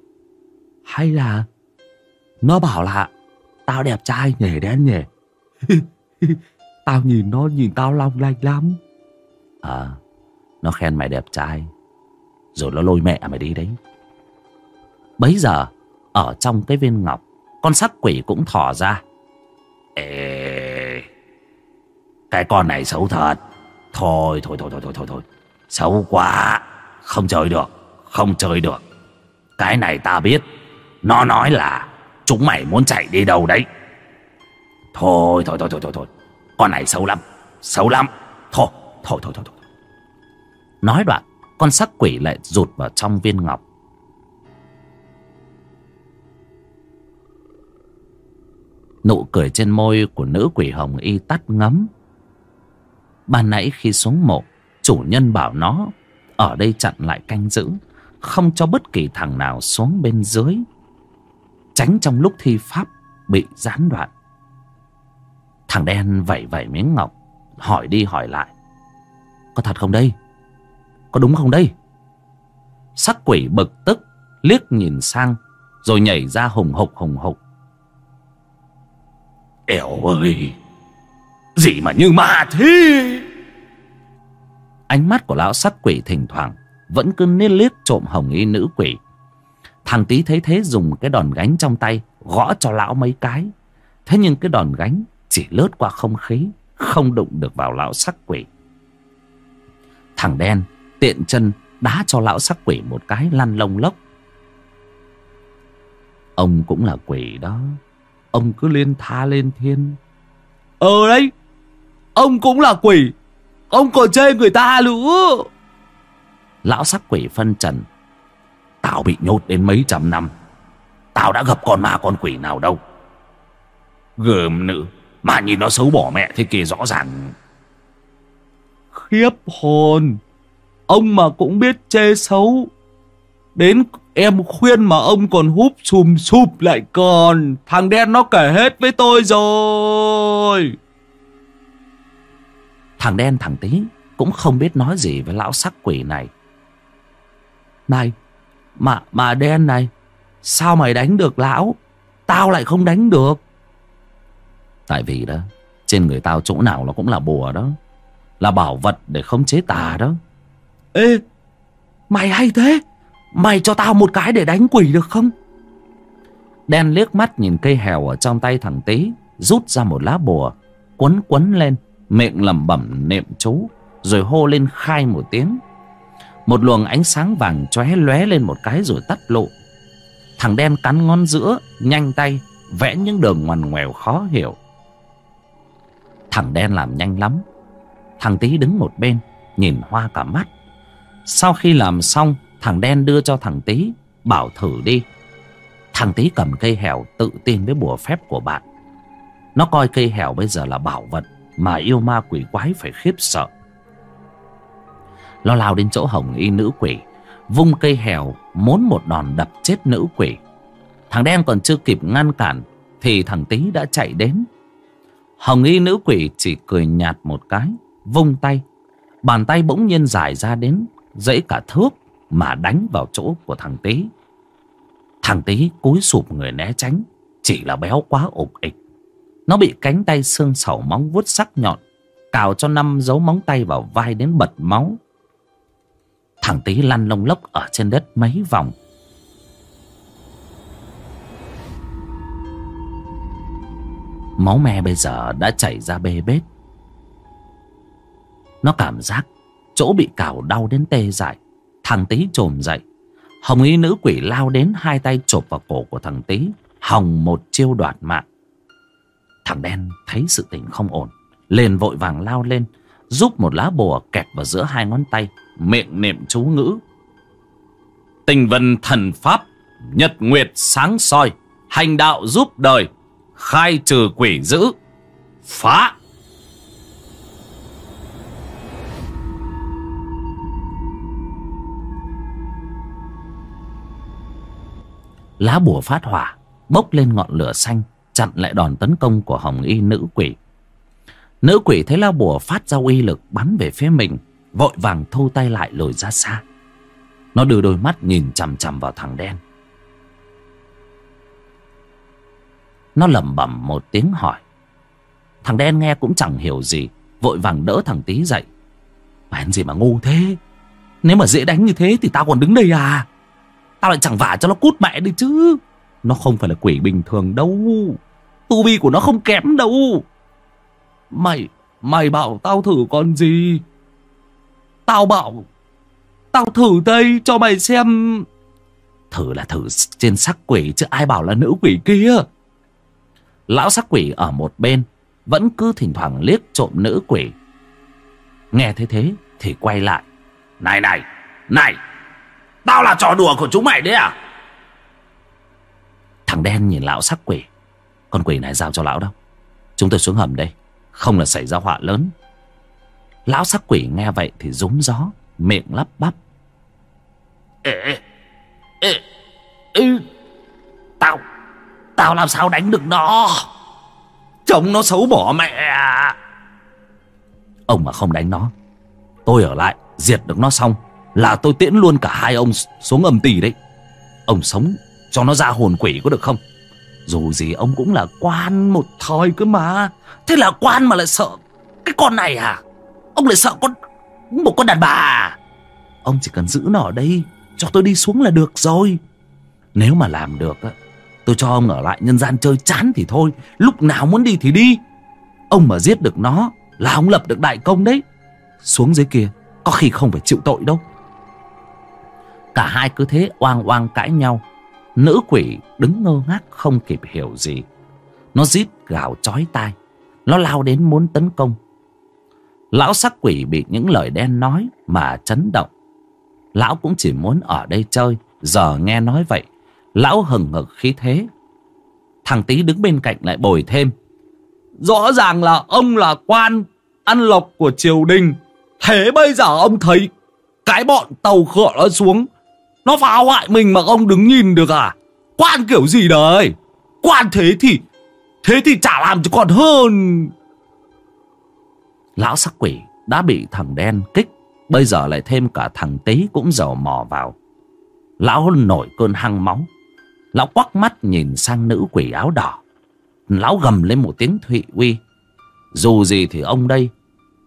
Hay là Nó bảo là Tao đẹp trai nhỉ đen nhỉ Tao nhìn nó nhìn tao long lanh lắm. À Nó khen mày đẹp trai Rồi nó lôi mẹ mày đi đấy. Bấy giờ ở trong cái viên ngọc Con sắc quỷ cũng thỏ ra. Ê, Cái con này xấu thật. Thôi thôi thôi thôi thôi thôi thôi. Xấu quá Không chơi được Không chơi được. Cái này ta biết. Nó nói là Chúng mày muốn chạy đi đâu đấy? Thôi thôi thôi thôi thôi thôi. Con này xấu lắm Xấu lắm. Thôi thôi thôi thôi, thôi. Nói đoạn Con sắc quỷ lại rụt vào trong viên ngọc. Nụ cười trên môi của nữ quỷ hồng y tắt ngấm. Ban nãy khi xuống mộ Chủ nhân bảo nó Ở đây chặn lại canh giữ Không cho bất kỳ thằng nào xuống bên dưới. Tránh trong lúc thi pháp Bị gián đoạn. Thằng đen vẩy vẩy miếng ngọc Hỏi đi hỏi lại. Có thật không đây? Có đúng không đây? Sắc quỷ bực tức Liếc nhìn sang Rồi nhảy ra hùng hục hùng hục. Ẻo ơi! Gì mà như ma thế? Ánh mắt của lão sắc quỷ thỉnh thoảng Vẫn cứ nết liếc trộm hồng y nữ quỷ Thằng tí thấy thế dùng cái đòn gánh trong tay, Gõ cho lão mấy cái. Thế nhưng cái đòn gánh chỉ lướt qua không khí, Không đụng được vào lão sắc quỷ. Thằng đen tiện chân đá cho lão sắc quỷ một cái lăn lông lốc. Ông cũng là quỷ đó. Ông cứ lên tha lên thiên. Ờ đấy, Ông cũng là quỷ. Ông còn chê người ta nữa. Lão sắc quỷ phân trần Tao bị nhốt đến mấy trăm năm. Tao đã gặp con ma con quỷ nào đâu. Gớm nữ Mà nhìn nó xấu bỏ mẹ thế kia rõ ràng. Khiếp hồn. Ông mà cũng biết chê xấu. Đến em khuyên mà ông còn húp xùm xụp lại còn. Thằng đen nó kể hết với tôi rồi. Thằng đen thằng tí Cũng không biết nói gì với lão sắc quỷ này. Này mà mà đen này, Sao mày đánh được lão? Tao lại không đánh được. Tại vì đó, Trên người tao chỗ nào nó cũng là bùa đó, Là bảo vật để khống chế tà đó. Ê, Mày hay thế. Mày cho tao một cái để đánh quỷ được không? Đen liếc mắt nhìn cây hèo ở trong tay thằng tí Rút ra một lá bùa, Quấn quấn lên, Miệng lẩm bẩm niệm chú, Rồi hô lên khai một tiếng. Một luồng ánh sáng vàng chóe lóe lên một cái rồi tắt lộ. Thằng đen cắn ngón giữa, Nhanh tay, Vẽ những đường ngoằn ngoèo khó hiểu. Thằng đen làm nhanh lắm. Thằng tí đứng một bên, Nhìn hoa cả mắt. Sau khi làm xong, Thằng đen đưa cho thằng tí, Bảo thử đi. Thằng tí cầm cây hẻo tự tin với bùa phép của bạn. Nó coi cây hẻo bây giờ là bảo vật Mà yêu ma quỷ quái phải khiếp sợ. Lo lao đến chỗ hồng y nữ quỷ, Vung cây hèo Muốn một đòn đập chết nữ quỷ. Thằng đen còn chưa kịp ngăn cản Thì thằng tí đã chạy đến. Hồng y nữ quỷ chỉ cười nhạt một cái, Vung tay. Bàn tay bỗng nhiên dài ra đến Dãy cả thước Mà đánh vào chỗ của thằng tí Thằng tí cúi sụp người né tránh, Chỉ là béo quá ục ịch. Nó bị cánh tay xương sầu móng vuốt sắc nhọn, Cào cho năm dấu móng tay vào vai đến bật máu. Thằng tí lăn lông lốc ở trên đất mấy vòng. Máu me bây giờ đã chảy ra bê bết. Nó cảm giác chỗ bị cào đau đến tê dại. Thằng tí trồm dậy. Hồng y nữ quỷ lao đến hai tay chộp vào cổ của thằng tí Hồng một chiêu đoạt mạng. Thằng đen thấy sự tình không ổn, Liền vội vàng lao lên, Giúp một lá bùa kẹp vào giữa hai ngón tay. Miệng niệm chú ngữ. Tình vân thần pháp, Nhật nguyệt sáng soi, Hành đạo giúp đời, Khai trừ quỷ dữ, Phá. Lá bùa phát hỏa, Bốc lên ngọn lửa xanh, Chặn lại đòn tấn công của hồng y nữ quỷ. Nữ quỷ thấy lá bùa phát ra uy lực Bắn về phía mình Vội vàng thu tay lại lùi ra xa. Nó đưa đôi mắt nhìn chằm chằm vào thằng đen. Nó lẩm bẩm một tiếng hỏi. Thằng đen nghe cũng chẳng hiểu gì, Vội vàng đỡ thằng tí dậy. Mày gì mà ngu thế? Nếu mà dễ đánh như thế thì tao còn đứng đây à? Tao lại chẳng vả cho nó cút mẹ đi chứ. Nó không phải là quỷ bình thường đâu. Tu vi của nó không kém đâu. Mày Mày bảo tao thử còn gì? Tao bảo, Tao thử đây, cho mày xem. Thử là thử trên sắc quỷ Chứ ai bảo là nữ quỷ kia. Lão sắc quỷ ở một bên, Vẫn cứ thỉnh thoảng liếc trộm nữ quỷ. Nghe thấy thế Thì quay lại. Này này Này, Tao là trò đùa của chúng mày đấy à? Thằng đen nhìn lão sắc quỷ. Con quỷ này giao cho lão đâu? Chúng tôi xuống hầm đây, Không là xảy ra họa lớn. Lão sắc quỷ nghe vậy thì rúng gió Miệng lắp bắp. Ê, ê, ê, Tao Tao làm sao đánh được nó? Trông nó xấu bỏ mẹ. Ông mà không đánh nó Tôi ở lại diệt được nó xong Là tôi tiễn luôn cả hai ông xuống âm tỷ đấy. Ông sống cho nó ra hồn quỷ có được không? Dù gì ông cũng là quan một thời cơ mà. Thế là quan mà lại sợ Cái con này à Ông lại sợ con Một con đàn bà à? Ông chỉ cần giữ nó ở đây, Cho tôi đi xuống là được rồi. Nếu mà làm được á, Tôi cho ông ở lại nhân gian chơi chán thì thôi, Lúc nào muốn đi thì đi. Ông mà giết được nó Là ông lập được đại công đấy. Xuống dưới kia, Có khi không phải chịu tội đâu. Cả hai cứ thế oang oang cãi nhau. Nữ quỷ đứng ngơ ngác không kịp hiểu gì. Nó rít gào chói tai. Nó lao đến muốn tấn công. Lão sắc quỷ bị những lời đen nói mà chấn động. Lão cũng chỉ muốn ở đây chơi, Giờ nghe nói vậy, Lão hừng hực khí thế. Thằng tí đứng bên cạnh lại bồi thêm. Rõ ràng là ông là quan, Ăn lộc của triều đình. Thế bây giờ ông thấy Cái bọn tàu khựa nó xuống, Nó phá hoại mình mà ông đứng nhìn được à? Quan kiểu gì đấy? Quan thế thì Thế thì chả làm cho còn hơn. Lão sắc quỷ đã bị thằng đen kích, Bây giờ lại thêm cả thằng tí cũng dầu mò vào. Lão nổi cơn hăng máu. Lão quắc mắt nhìn sang nữ quỷ áo đỏ. Lão gầm lên một tiếng thụy uy. Dù gì thì ông đây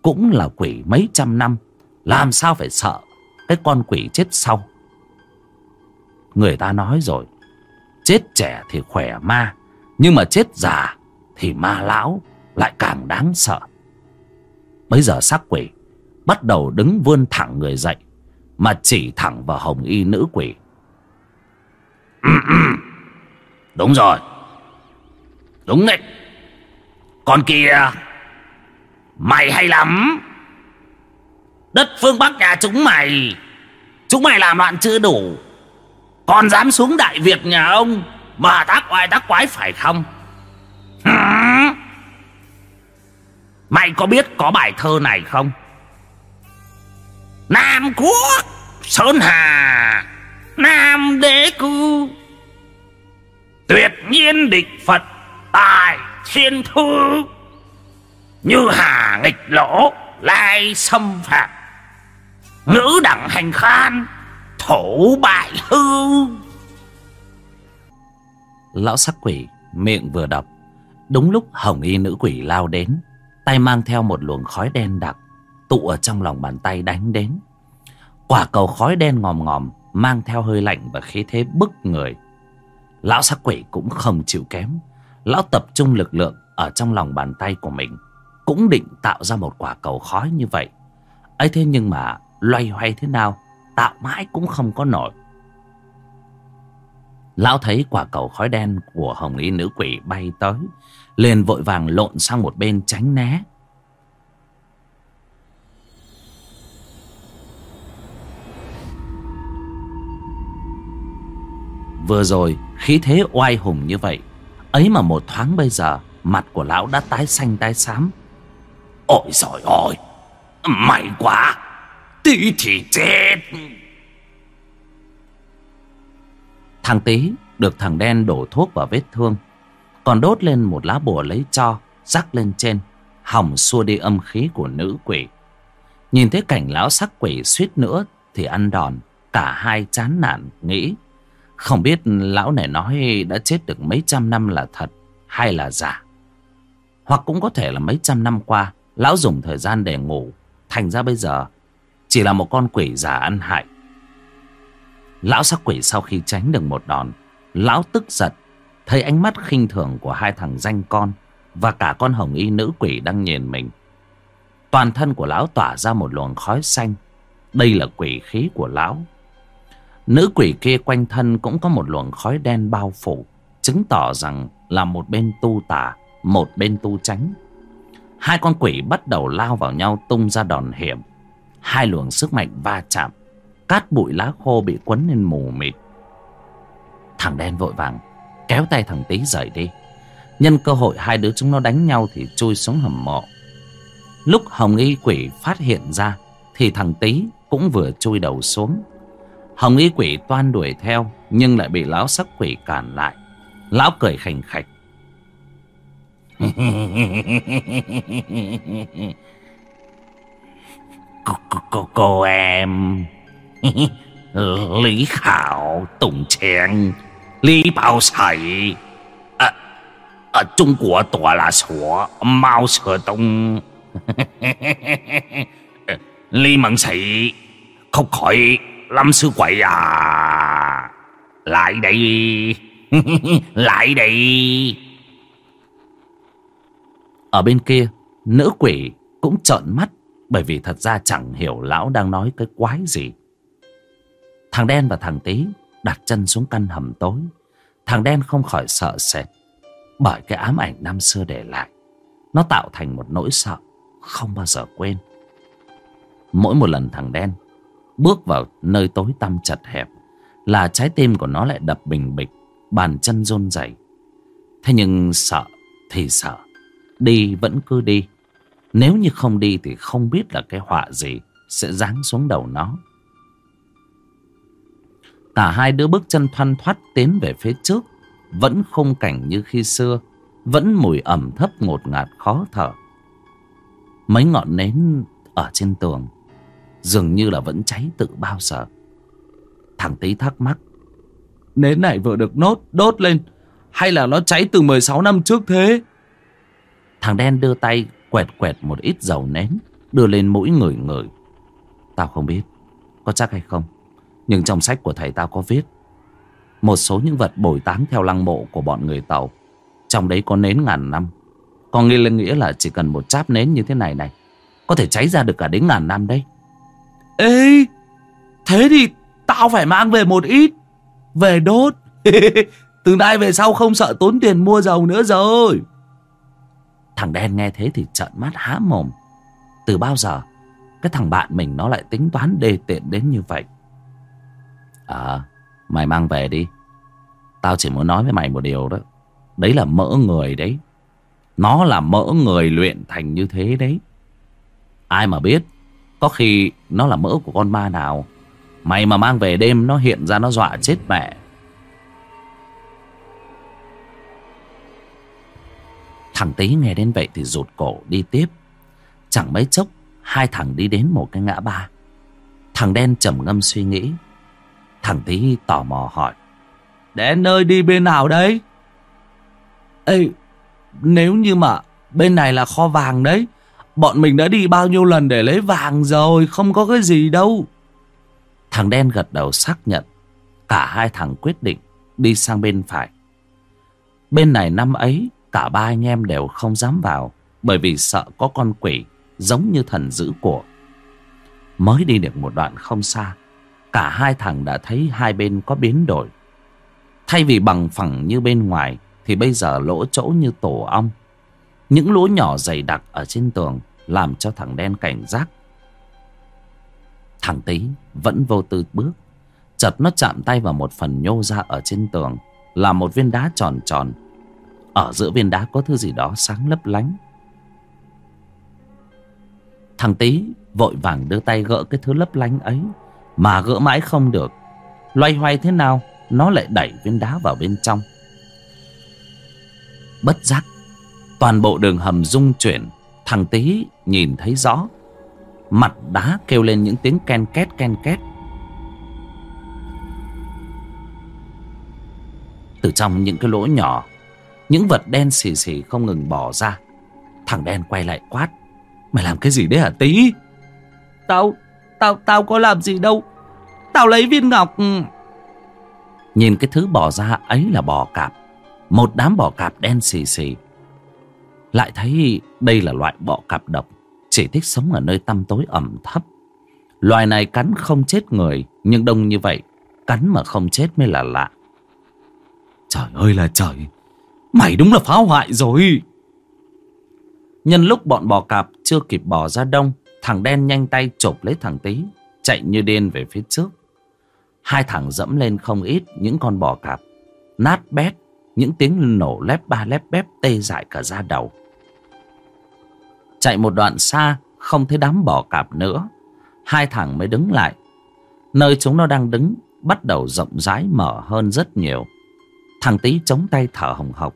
Cũng là quỷ mấy trăm năm, Làm sao phải sợ Cái con quỷ chết sau? Người ta nói rồi, Chết trẻ thì khỏe ma, Nhưng mà chết già Thì ma lão lại càng đáng sợ. Bây giờ xác quỷ Bắt đầu đứng vươn thẳng người dậy, Mà chỉ thẳng vào hồng y nữ quỷ. Đúng rồi. Đúng đấy. Con kia, Mày hay lắm. Đất phương Bắc nhà chúng mày Chúng mày làm loạn chưa đủ. Còn dám xuống Đại Việt nhà ông, Mà tác oai tác quái phải không? Hả? Mày có biết có bài thơ này không? Nam Quốc, Sơn Hà, Nam Đế Cư. Tuyệt nhiên địch Phật, Tài thiên thư. Như hà nghịch lỗ, Lai xâm phạm. Ngữ đẳng hành khan, Thổ bại hư. Lão sắc quỷ miệng vừa đọc, Đúng lúc hồng y nữ quỷ lao đến. Tay mang theo một luồng khói đen đặc, Tụ ở trong lòng bàn tay đánh đến. Quả cầu khói đen ngòm ngòm, Mang theo hơi lạnh và khí thế bức người. Lão sắc quỷ cũng không chịu kém. Lão tập trung lực lượng Ở trong lòng bàn tay của mình, Cũng định tạo ra một quả cầu khói như vậy. Ấy thế nhưng mà, Loay hoay thế nào, Tạo mãi cũng không có nổi. Lão thấy quả cầu khói đen của hồng y nữ quỷ bay tới liền vội vàng lộn sang một bên tránh né. Vừa rồi, khí thế oai hùng như vậy, Ấy mà một thoáng bây giờ, Mặt của lão đã tái xanh tái xám. Ôi trời ơi, May quá, Tí thì chết. Thằng tí được thằng đen đổ thuốc vào vết thương. Còn đốt lên một lá bùa lấy cho, Rắc lên trên, Hỏng xua đi âm khí của nữ quỷ. Nhìn thấy cảnh lão sắc quỷ suýt nữa Thì ăn đòn, Cả hai chán nản, nghĩ, Không biết lão này nói đã chết được mấy trăm năm là thật Hay là giả? Hoặc cũng có thể là mấy trăm năm qua, Lão dùng thời gian để ngủ, Thành ra bây giờ Chỉ là một con quỷ giả ăn hại. Lão sắc quỷ sau khi tránh được một đòn, Lão tức giận Thấy ánh mắt khinh thường của hai thằng danh con Và cả con hồng y nữ quỷ đang nhìn mình. Toàn thân của lão tỏa ra một luồng khói xanh. Đây là quỷ khí của lão. Nữ quỷ kia quanh thân cũng có một luồng khói đen bao phủ, Chứng tỏ rằng là một bên tu tà, Một bên tu tránh Hai con quỷ bắt đầu lao vào nhau tung ra đòn hiểm. Hai luồng sức mạnh va chạm, Cát bụi lá khô bị quấn lên mù mịt. Thằng đen vội vàng Kéo tay thằng tí rời đi Nhân cơ hội hai đứa chúng nó đánh nhau thì chui xuống hầm mộ. Lúc Hồng Y Quỷ phát hiện ra thì thằng Tý cũng vừa chui đầu xuống. Hồng Y Quỷ toan đuổi theo nhưng lại bị lão sắc quỷ cản lại. Lão cười khành khạch. cô, cô, cô, cô em Lý Khảo Tùng Trang. Lý Bảo Sải Trung Quốc là Mao Đông khỏi Lâm Sư à Lại đây Lại đây Ở bên kia, Nữ quỷ cũng trợn mắt Bởi vì thật ra chẳng hiểu lão đang nói cái quái gì. Thằng đen và thằng tí đặt chân xuống căn hầm tối. Thằng đen không khỏi sợ sệt bởi cái ám ảnh năm xưa để lại. Nó tạo thành một nỗi sợ không bao giờ quên. Mỗi một lần thằng đen bước vào nơi tối tăm chật hẹp là trái tim của nó lại đập bình bịch, bàn chân run rẩy. Thế nhưng sợ thì sợ, đi vẫn cứ đi. Nếu như không đi thì không biết là cái họa gì sẽ giáng xuống đầu nó. Cả hai đứa bước chân thoăn thoắt tiến về phía trước. Vẫn khung cảnh như khi xưa Vẫn mùi ẩm thấp ngột ngạt khó thở. Mấy ngọn nến ở trên tường Dường như là vẫn cháy tự bao giờ. Thằng tí thắc mắc Nến này vừa được nốt đốt lên Hay là nó cháy từ 16 năm trước thế? Thằng đen đưa tay quẹt quẹt một ít dầu nến Đưa lên mũi người người Tao không biết Có chắc hay không nhưng trong sách của thầy tao có viết Một số những vật bồi táng theo lăng mộ của bọn người Tàu Trong đấy có nến ngàn năm. Có nghĩa là nghĩa là chỉ cần một cháp nến như thế này này Có thể cháy ra được cả đến ngàn năm đấy. Ê Thế thì tao phải mang về một ít. Về đốt. Từ nay về sau không sợ tốn tiền mua dầu nữa rồi. Thằng đen nghe thế thì trợn mắt há mồm. Từ bao giờ Cái thằng bạn mình nó lại tính toán đề tiện đến như vậy À mày mang về đi. Tao chỉ muốn nói với mày một điều đó. Đấy là mỡ người đấy. Nó là mỡ người luyện thành như thế đấy. Ai mà biết, Có khi nó là mỡ của con ma nào. Mày mà mang về đêm, Nó hiện ra, nó dọa chết mẹ. Thằng tí nghe đến vậy thì rụt cổ đi tiếp. Chẳng mấy chốc, Hai thằng đi đến một cái ngã ba. Thằng đen trầm ngâm suy nghĩ. Thằng tí tò mò hỏi. Đến nơi đi bên nào đấy? Ê, nếu như mà bên này là kho vàng đấy. Bọn mình đã đi bao nhiêu lần để lấy vàng rồi, không có cái gì đâu. Thằng đen gật đầu xác nhận. Cả hai thằng quyết định đi sang bên phải. Bên này năm ấy, cả ba anh em đều không dám vào. Bởi vì sợ có con quỷ giống như thần giữ của. Mới đi được một đoạn không xa Cả hai thằng đã thấy hai bên có biến đổi. Thay vì bằng phẳng như bên ngoài, Thì bây giờ lỗ chỗ như tổ ong. Những lỗ nhỏ dày đặc ở trên tường Làm cho thằng đen cảnh giác. Thằng tí vẫn vô tư bước. Chợt nó chạm tay vào một phần nhô ra ở trên tường, Là một viên đá tròn tròn. Ở giữa viên đá có thứ gì đó sáng lấp lánh. Thằng tí vội vàng đưa tay gỡ cái thứ lấp lánh ấy mà gỡ mãi không được. Loay hoay thế nào, Nó lại đẩy viên đá vào bên trong. Bất giác, Toàn bộ đường hầm rung chuyển, Thằng tí nhìn thấy rõ. Mặt đá kêu lên những tiếng ken két ken két. Từ trong những cái lỗ nhỏ, Những vật đen xì xì không ngừng bỏ ra. Thằng đen quay lại quát, Mày làm cái gì đấy hả tí Tao Tao tao có làm gì đâu. Tao lấy viên ngọc. Ừ. Nhìn cái thứ bỏ ra ấy là bò cạp. Một đám bò cạp đen xì xì. Lại thấy đây là loại bọ cạp độc, Chỉ thích sống ở nơi tăm tối ẩm thấp. Loài này cắn không chết người, Nhưng đông như vậy, Cắn mà không chết mới là lạ. Trời ơi là trời, Mày đúng là phá hoại rồi. Nhân lúc bọn bò cạp chưa kịp bò ra đông Thằng đen nhanh tay chộp lấy thằng tí Chạy như điên về phía trước. Hai thằng dẫm lên không ít những con bò cạp, Nát bét, Những tiếng nổ lép ba lép bép tê dại cả da đầu. Chạy một đoạn xa, Không thấy đám bò cạp nữa. Hai thằng mới đứng lại. Nơi chúng nó đang đứng Bắt đầu rộng rãi mở hơn rất nhiều. Thằng tí chống tay thở hồng hộc.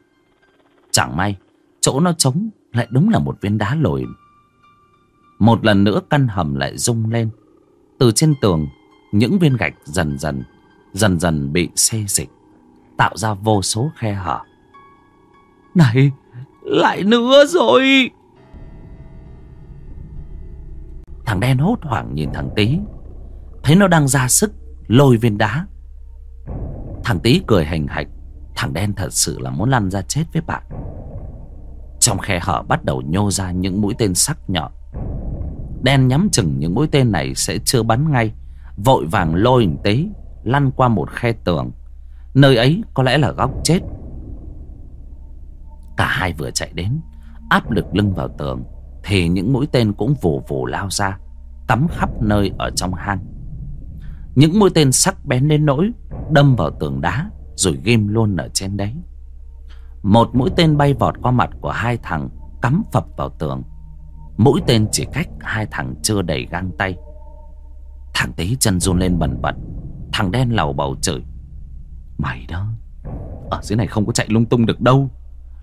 Chẳng may, Chỗ nó trống lại đúng là một viên đá lồi. Một lần nữa căn hầm lại rung lên. Từ trên tường, Những viên gạch dần dần Dần dần bị xê dịch, Tạo ra vô số khe hở. Này, Lại nữa rồi. Thằng đen hốt hoảng nhìn thằng tí Thấy nó đang ra sức, Lôi viên đá. Thằng tí cười hành hạch. Thằng đen thật sự là muốn lăn ra chết với bạn. Trong khe hở bắt đầu nhô ra những mũi tên sắc nhọn. Đen nhắm chừng những mũi tên này sẽ chưa bắn ngay. Vội vàng lôi hình tế, Lăn qua một khe tường. Nơi ấy có lẽ là góc chết. Cả hai vừa chạy đến, Áp lực lưng vào tường, Thì những mũi tên cũng vù vù lao ra Cắm khắp nơi ở trong hang. Những mũi tên sắc bén đến nỗi, Đâm vào tường đá, Rồi ghim luôn ở trên đấy. Một mũi tên bay vọt qua mặt của hai thằng, Cắm phập vào tường. Mũi tên chỉ cách hai thằng chưa đầy găng tay. Thằng tí chân run lên bần bật. Thằng đen lầu bầu chửi. Mày đó, Ở dưới này không có chạy lung tung được đâu.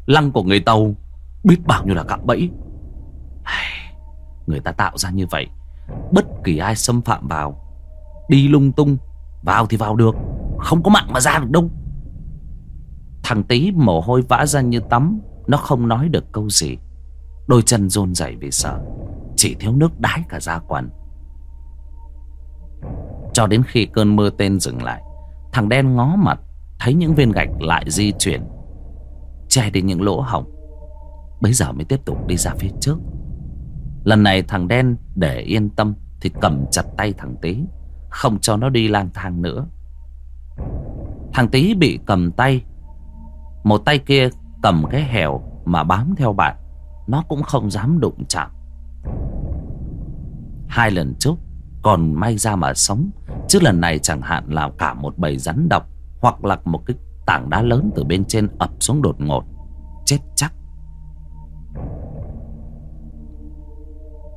Lăng của người Tàu Biết bao nhiêu là cạm bẫy. Người ta tạo ra như vậy, Bất kỳ ai xâm phạm vào, Đi lung tung, Vào thì vào được, Không có mạng mà ra được đâu. Thằng tí mồ hôi vã ra như tắm, Nó không nói được câu gì. Đôi chân rôn rẩy vì sợ. Chỉ thiếu nước đái cả da quần. Cho đến khi cơn mưa tên dừng lại, Thằng đen ngó mặt, Thấy những viên gạch lại di chuyển, Che đi những lỗ hổng. Bây giờ mới tiếp tục đi ra phía trước. Lần này thằng đen để yên tâm Thì cầm chặt tay thằng tí Không cho nó đi lang thang nữa. Thằng tí bị cầm tay, Một tay kia cầm cái hèo Mà bám theo bạn. Nó cũng không dám đụng chạm. Hai lần trước, Còn may ra mà sống, Chứ lần này chẳng hạn là cả một bầy rắn độc Hoặc là một cái tảng đá lớn từ bên trên ập xuống đột ngột, Chết chắc.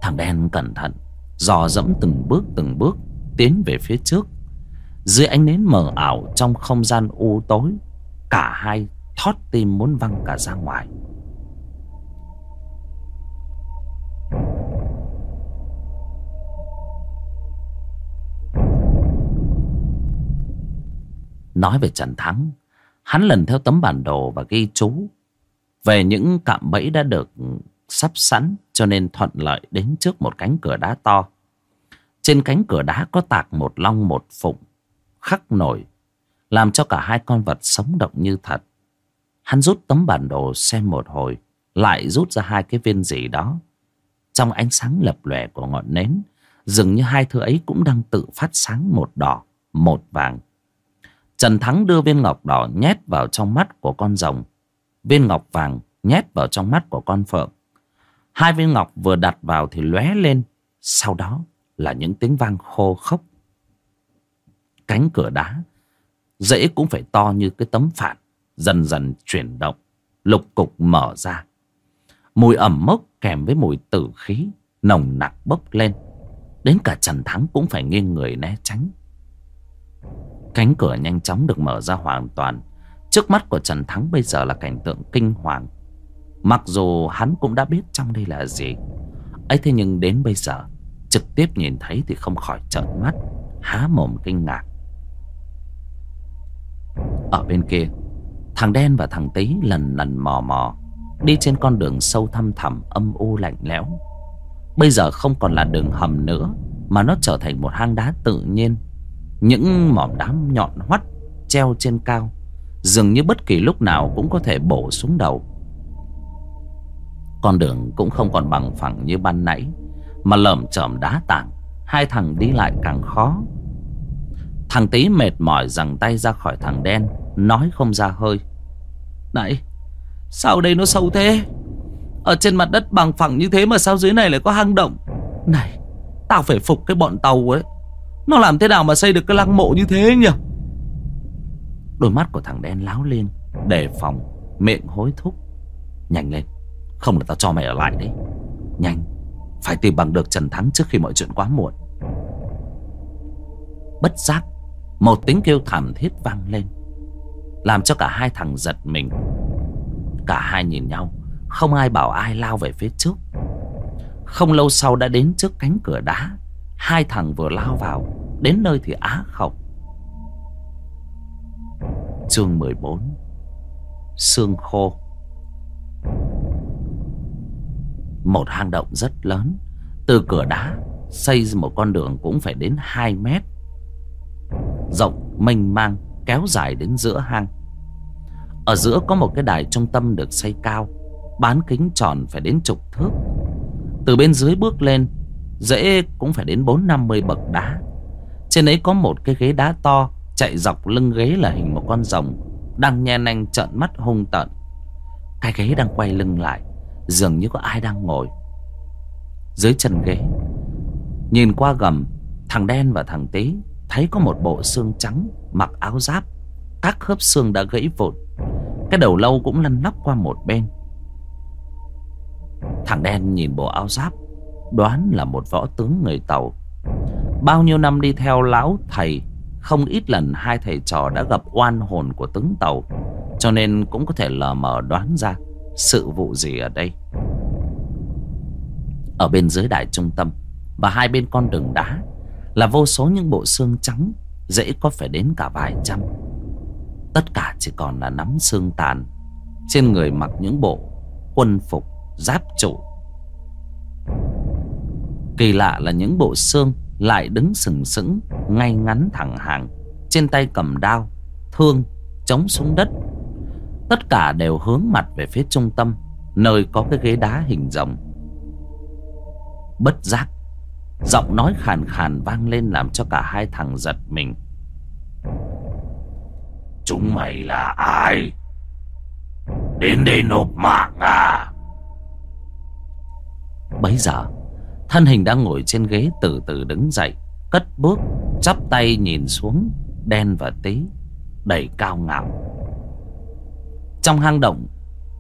Thằng đen cẩn thận, Dò dẫm từng bước từng bước, Tiến về phía trước. Dưới ánh nến mờ ảo trong không gian u tối, Cả hai thót tim muốn văng cả ra ngoài. Nói về Trần Thắng. Hắn lần theo tấm bản đồ và ghi chú Về những cạm bẫy đã được sắp sẵn Cho nên thuận lợi đến trước một cánh cửa đá to. Trên cánh cửa đá có tạc một long một phụng Khắc nổi, Làm cho cả hai con vật sống động như thật. Hắn rút tấm bản đồ xem một hồi, Lại rút ra hai cái viên gì đó. Trong ánh sáng lập lòe của ngọn nến, Dường như hai thứ ấy cũng đang tự phát sáng một đỏ, Một vàng. Trần Thắng đưa viên ngọc đỏ nhét vào trong mắt của con rồng. Viên ngọc vàng nhét vào trong mắt của con phượng. Hai viên ngọc vừa đặt vào thì lóe lên. Sau đó là những tiếng vang khô khốc. Cánh cửa đá dễ cũng phải to như cái tấm phản. Dần dần chuyển động. Lục cục mở ra. Mùi ẩm mốc kèm với mùi tử khí nồng nặc bốc lên. Đến cả Trần Thắng cũng phải nghiêng người né tránh. Cánh cửa nhanh chóng được mở ra hoàn toàn. Trước mắt của Trần Thắng bây giờ là cảnh tượng kinh hoàng. Mặc dù hắn cũng đã biết trong đây là gì. Ấy thế nhưng đến bây giờ, Trực tiếp nhìn thấy thì không khỏi trợn mắt, Há mồm kinh ngạc. Ở bên kia, Thằng đen và thằng tí lần lần mò mò, Đi trên con đường sâu thăm thẳm âm u lạnh lẽo. Bây giờ không còn là đường hầm nữa, Mà nó trở thành một hang đá tự nhiên những mỏm đám nhọn hoắt treo trên cao Dường như bất kỳ lúc nào cũng có thể bổ xuống đầu. Con đường cũng không còn bằng phẳng như ban nãy Mà lởm chởm đá tảng Hai thằng đi lại càng khó. Thằng tí mệt mỏi giằng tay ra khỏi thằng đen Nói không ra hơi. Này Sao đây nó sâu thế? Ở trên mặt đất bằng phẳng như thế Mà sao dưới này lại có hang động? Này Tao phải phục cái bọn tàu ấy nó làm thế nào mà xây được cái lăng mộ như thế nhỉ? Đôi mắt của thằng đen láo lên, Đề phòng, Miệng hối thúc. Nhanh lên, Không là tao cho mày ở lại đấy. Nhanh, Phải tìm bằng được Trần Thắng trước khi mọi chuyện quá muộn. Bất giác, Một tiếng kêu thảm thiết vang lên, Làm cho cả hai thằng giật mình. Cả hai nhìn nhau, Không ai bảo ai lao về phía trước. Không lâu sau đã đến trước cánh cửa đá. Hai thằng vừa lao vào, Đến nơi thì á khẩu. Chương 14 Sương khô. Một hang động rất lớn, Từ cửa đá Xây một con đường cũng phải đến 2 mét. Rộng, mênh mang, Kéo dài đến giữa hang. Ở giữa có một cái đài trung tâm được xây cao, Bán kính tròn phải đến chục thước. Từ bên dưới bước lên Dễ cũng phải đến 4-50 bậc đá. Trên ấy có một cái ghế đá to, Chạy dọc lưng ghế là hình một con rồng, Đang nhe nanh trợn mắt hung tợn. Cái ghế đang quay lưng lại, Dường như có ai đang ngồi. Dưới chân ghế, Nhìn qua gầm, Thằng đen và thằng tí, Thấy có một bộ xương trắng, Mặc áo giáp, Các khớp xương đã gãy vụn. Cái đầu lâu cũng lăn lóc qua một bên. Thằng đen nhìn bộ áo giáp Đoán là một võ tướng người Tàu. Bao nhiêu năm đi theo lão thầy, Không ít lần hai thầy trò đã gặp oan hồn của tướng Tàu, Cho nên cũng có thể lờ mờ đoán ra Sự vụ gì ở đây. Ở bên dưới đài trung tâm, Và hai bên con đường đá, Là vô số những bộ xương trắng, Dễ có phải đến cả vài trăm. Tất cả chỉ còn là nắm xương tàn, Trên người mặc những bộ Quân phục, Giáp trụ Kỳ lạ là những bộ xương lại đứng sừng sững, ngay ngắn thẳng hàng, trên tay cầm đao, thương, chống xuống đất. Tất cả đều hướng mặt về phía trung tâm, nơi có cái ghế đá hình rồng. Bất giác, giọng nói khàn khàn vang lên làm cho cả hai thằng giật mình. Chúng mày là ai? Đến đây nộp mạng à? Bấy giờ Thân hình đang ngồi trên ghế từ từ đứng dậy, Cất bước, Chắp tay nhìn xuống, Đen và tí, Đầy cao ngạo. Trong hang động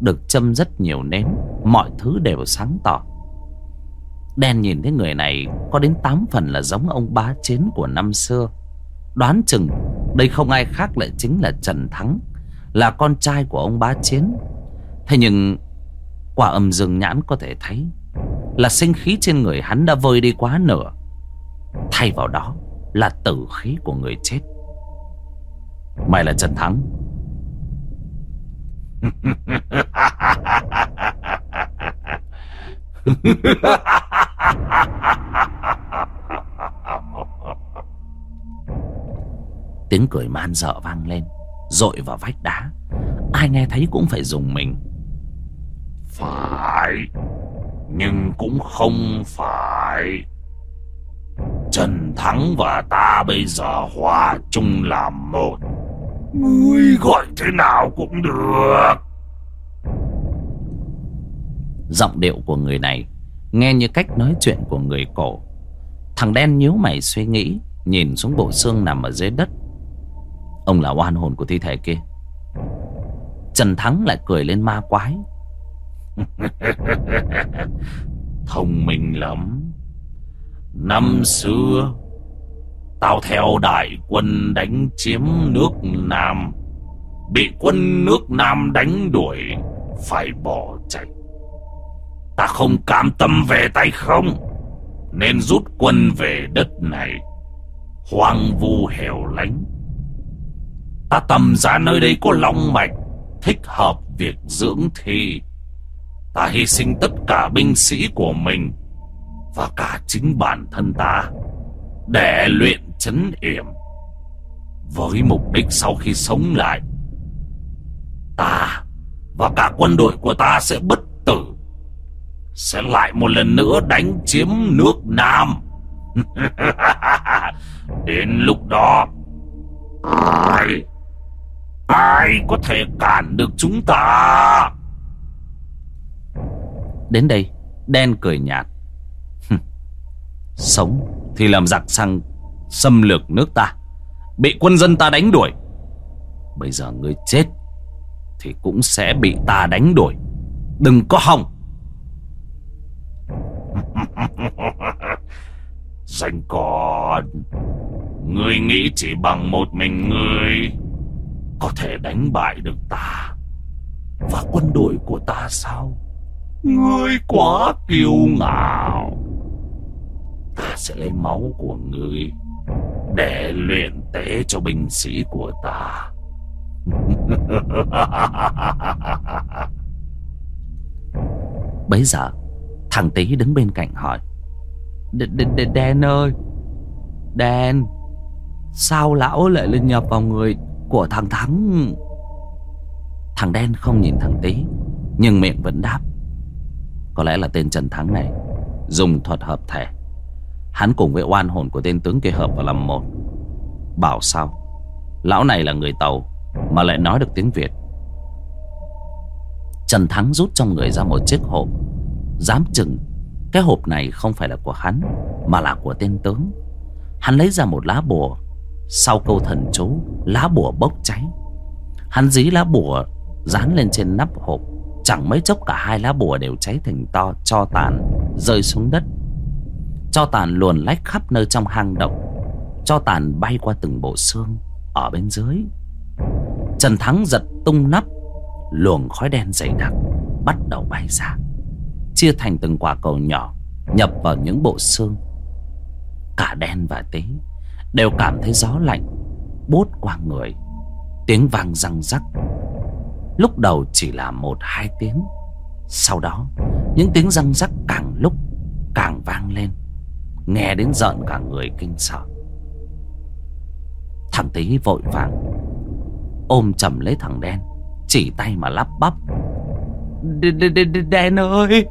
Được châm rất nhiều nến, Mọi thứ đều sáng tỏ. Đen nhìn thấy người này Có đến 8 phần là giống ông bá chiến của năm xưa. Đoán chừng Đây không ai khác lại chính là Trần Thắng, Là con trai của ông bá chiến. Thế nhưng, Quả âm dương nhãn có thể thấy là sinh khí trên người hắn đã vơi đi quá nửa. Thay vào đó là tử khí của người chết. Mày là Trần Thắng. Tiếng cười man dợ vang lên, Rội vào vách đá. Ai nghe thấy cũng phải dùng mình. Phải nhưng cũng không phải. Trần Thắng và ta bây giờ hòa chung làm một. Ngươi gọi thế nào cũng được. Giọng điệu của người này Nghe như cách nói chuyện của người cổ. Thằng đen nhíu mày suy nghĩ, Nhìn xuống bộ xương nằm ở dưới đất. Ông là oan hồn của thi thể kia. Trần Thắng lại cười lên ma quái. Thông minh lắm. Năm xưa, Tao theo đại quân đánh chiếm nước Nam. Bị quân nước Nam đánh đuổi, Phải bỏ chạy. Ta không cam tâm về tay không, Nên rút quân về đất này. Hoang vu hẻo lánh. Ta tầm ra nơi đây có long mạch, Thích hợp việc dưỡng thi. Ta hy sinh tất cả binh sĩ của mình Và cả chính bản thân ta Để luyện chấn yểm. Với mục đích sau khi sống lại, Ta và cả quân đội của ta sẽ bất tử, Sẽ lại một lần nữa đánh chiếm nước Nam. Đến lúc đó, Ai Ai có thể cản được chúng ta? Đến đây, Đen cười nhạt. Sống thì làm giặc sang Xâm lược nước ta, Bị quân dân ta đánh đuổi. Bây giờ ngươi chết Thì cũng sẽ bị ta đánh đuổi. Đừng có hòng. Danh con Ngươi nghĩ chỉ bằng một mình ngươi Có thể đánh bại được ta. Và quân đội của ta sao? Ngươi quá kiêu ngạo. Ta sẽ lấy máu của ngươi Để luyện tế cho binh sĩ của ta. Bấy giờ, Thằng Tý đứng bên cạnh hỏi Đen ơi, Đen, Sao lão lại lên nhập vào người của thằng Thắng? Thằng đen không nhìn thằng Tý, Nhưng miệng vẫn đáp có lẽ là tên Trần Thắng này. Dùng thuật hợp thể Hắn cùng với oan hồn của tên tướng kia hợp vào làm một. Bảo sao? Lão này là người Tàu, Mà lại nói được tiếng Việt. Trần Thắng rút trong người ra một chiếc hộp. Dám chừng, Cái hộp này không phải là của hắn, Mà là của tên tướng. Hắn lấy ra một lá bùa. Sau câu thần chú, Lá bùa bốc cháy. Hắn dí lá bùa, Dán lên trên nắp hộp. Chẳng mấy chốc cả hai lá bùa đều cháy thành to, Cho tàn, rơi xuống đất. Cho tàn luồn lách khắp nơi trong hang động. Cho tàn bay qua từng bộ xương Ở bên dưới. Trần Thắng giật tung nắp, Luồng khói đen dày đặc Bắt đầu bay ra, Chia thành từng quả cầu nhỏ, Nhập vào những bộ xương. Cả đen và tế Đều cảm thấy gió lạnh Bút qua người, Tiếng vang răng rắc. Lúc đầu chỉ là một hai tiếng. Sau đó Những tiếng răng rắc càng lúc Càng vang lên Nghe đến giận cả người kinh sợ. Thằng tí vội vàng Ôm chầm lấy thằng đen Chỉ tay mà lắp bắp. Đen ơi!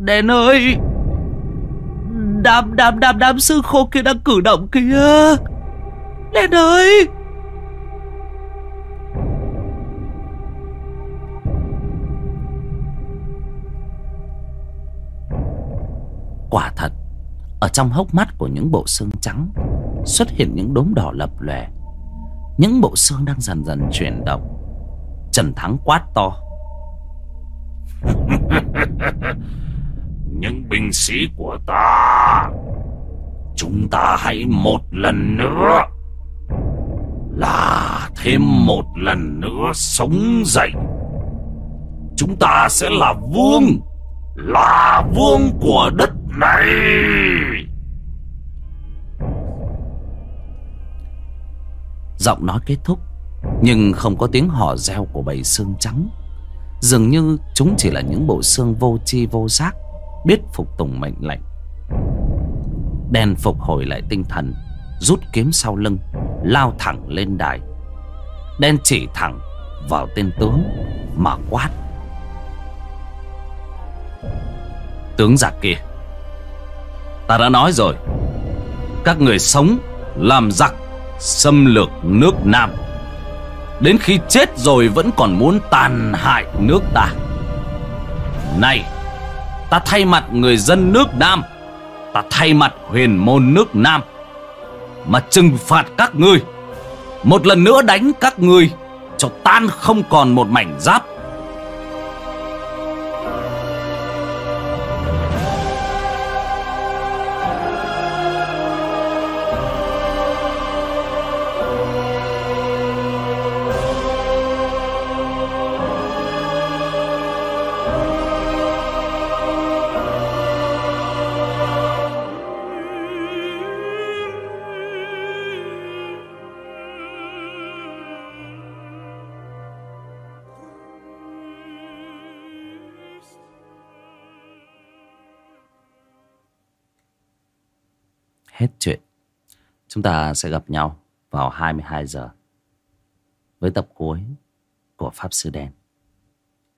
Đen ơi! Đám đám đám đám sư khô kia đang cử động kia, Đen ơi! Quả thật, Ở trong hốc mắt của những bộ xương trắng Xuất hiện những đốm đỏ lập lòe. Những bộ xương đang dần dần chuyển động. Trần Thắng quát to. Những binh sĩ của ta, Chúng ta hãy một lần nữa Là thêm một lần nữa sống dậy. Chúng ta sẽ là vương Là vương của đất này Giọng nói kết thúc, Nhưng không có tiếng hò reo của bầy xương trắng. Dường như chúng chỉ là những bộ xương vô chi vô giác, Biết phục tùng mệnh lệnh. Đen phục hồi lại tinh thần, Rút kiếm sau lưng, Lao thẳng lên đài. Đen chỉ thẳng vào tên tướng Mà quát. Tướng giặc kia Ta đã nói rồi. Các người sống Làm giặc, Xâm lược nước Nam. Đến khi chết rồi vẫn còn muốn tàn hại nước ta. Này, Ta thay mặt người dân nước Nam, Ta thay mặt huyền môn nước Nam, Mà trừng phạt các ngươi. Một lần nữa đánh các ngươi, Cho tan không còn một mảnh giáp. Hết chuyện. Chúng ta sẽ gặp nhau vào 22 giờ với tập cuối của Pháp Sư Đen.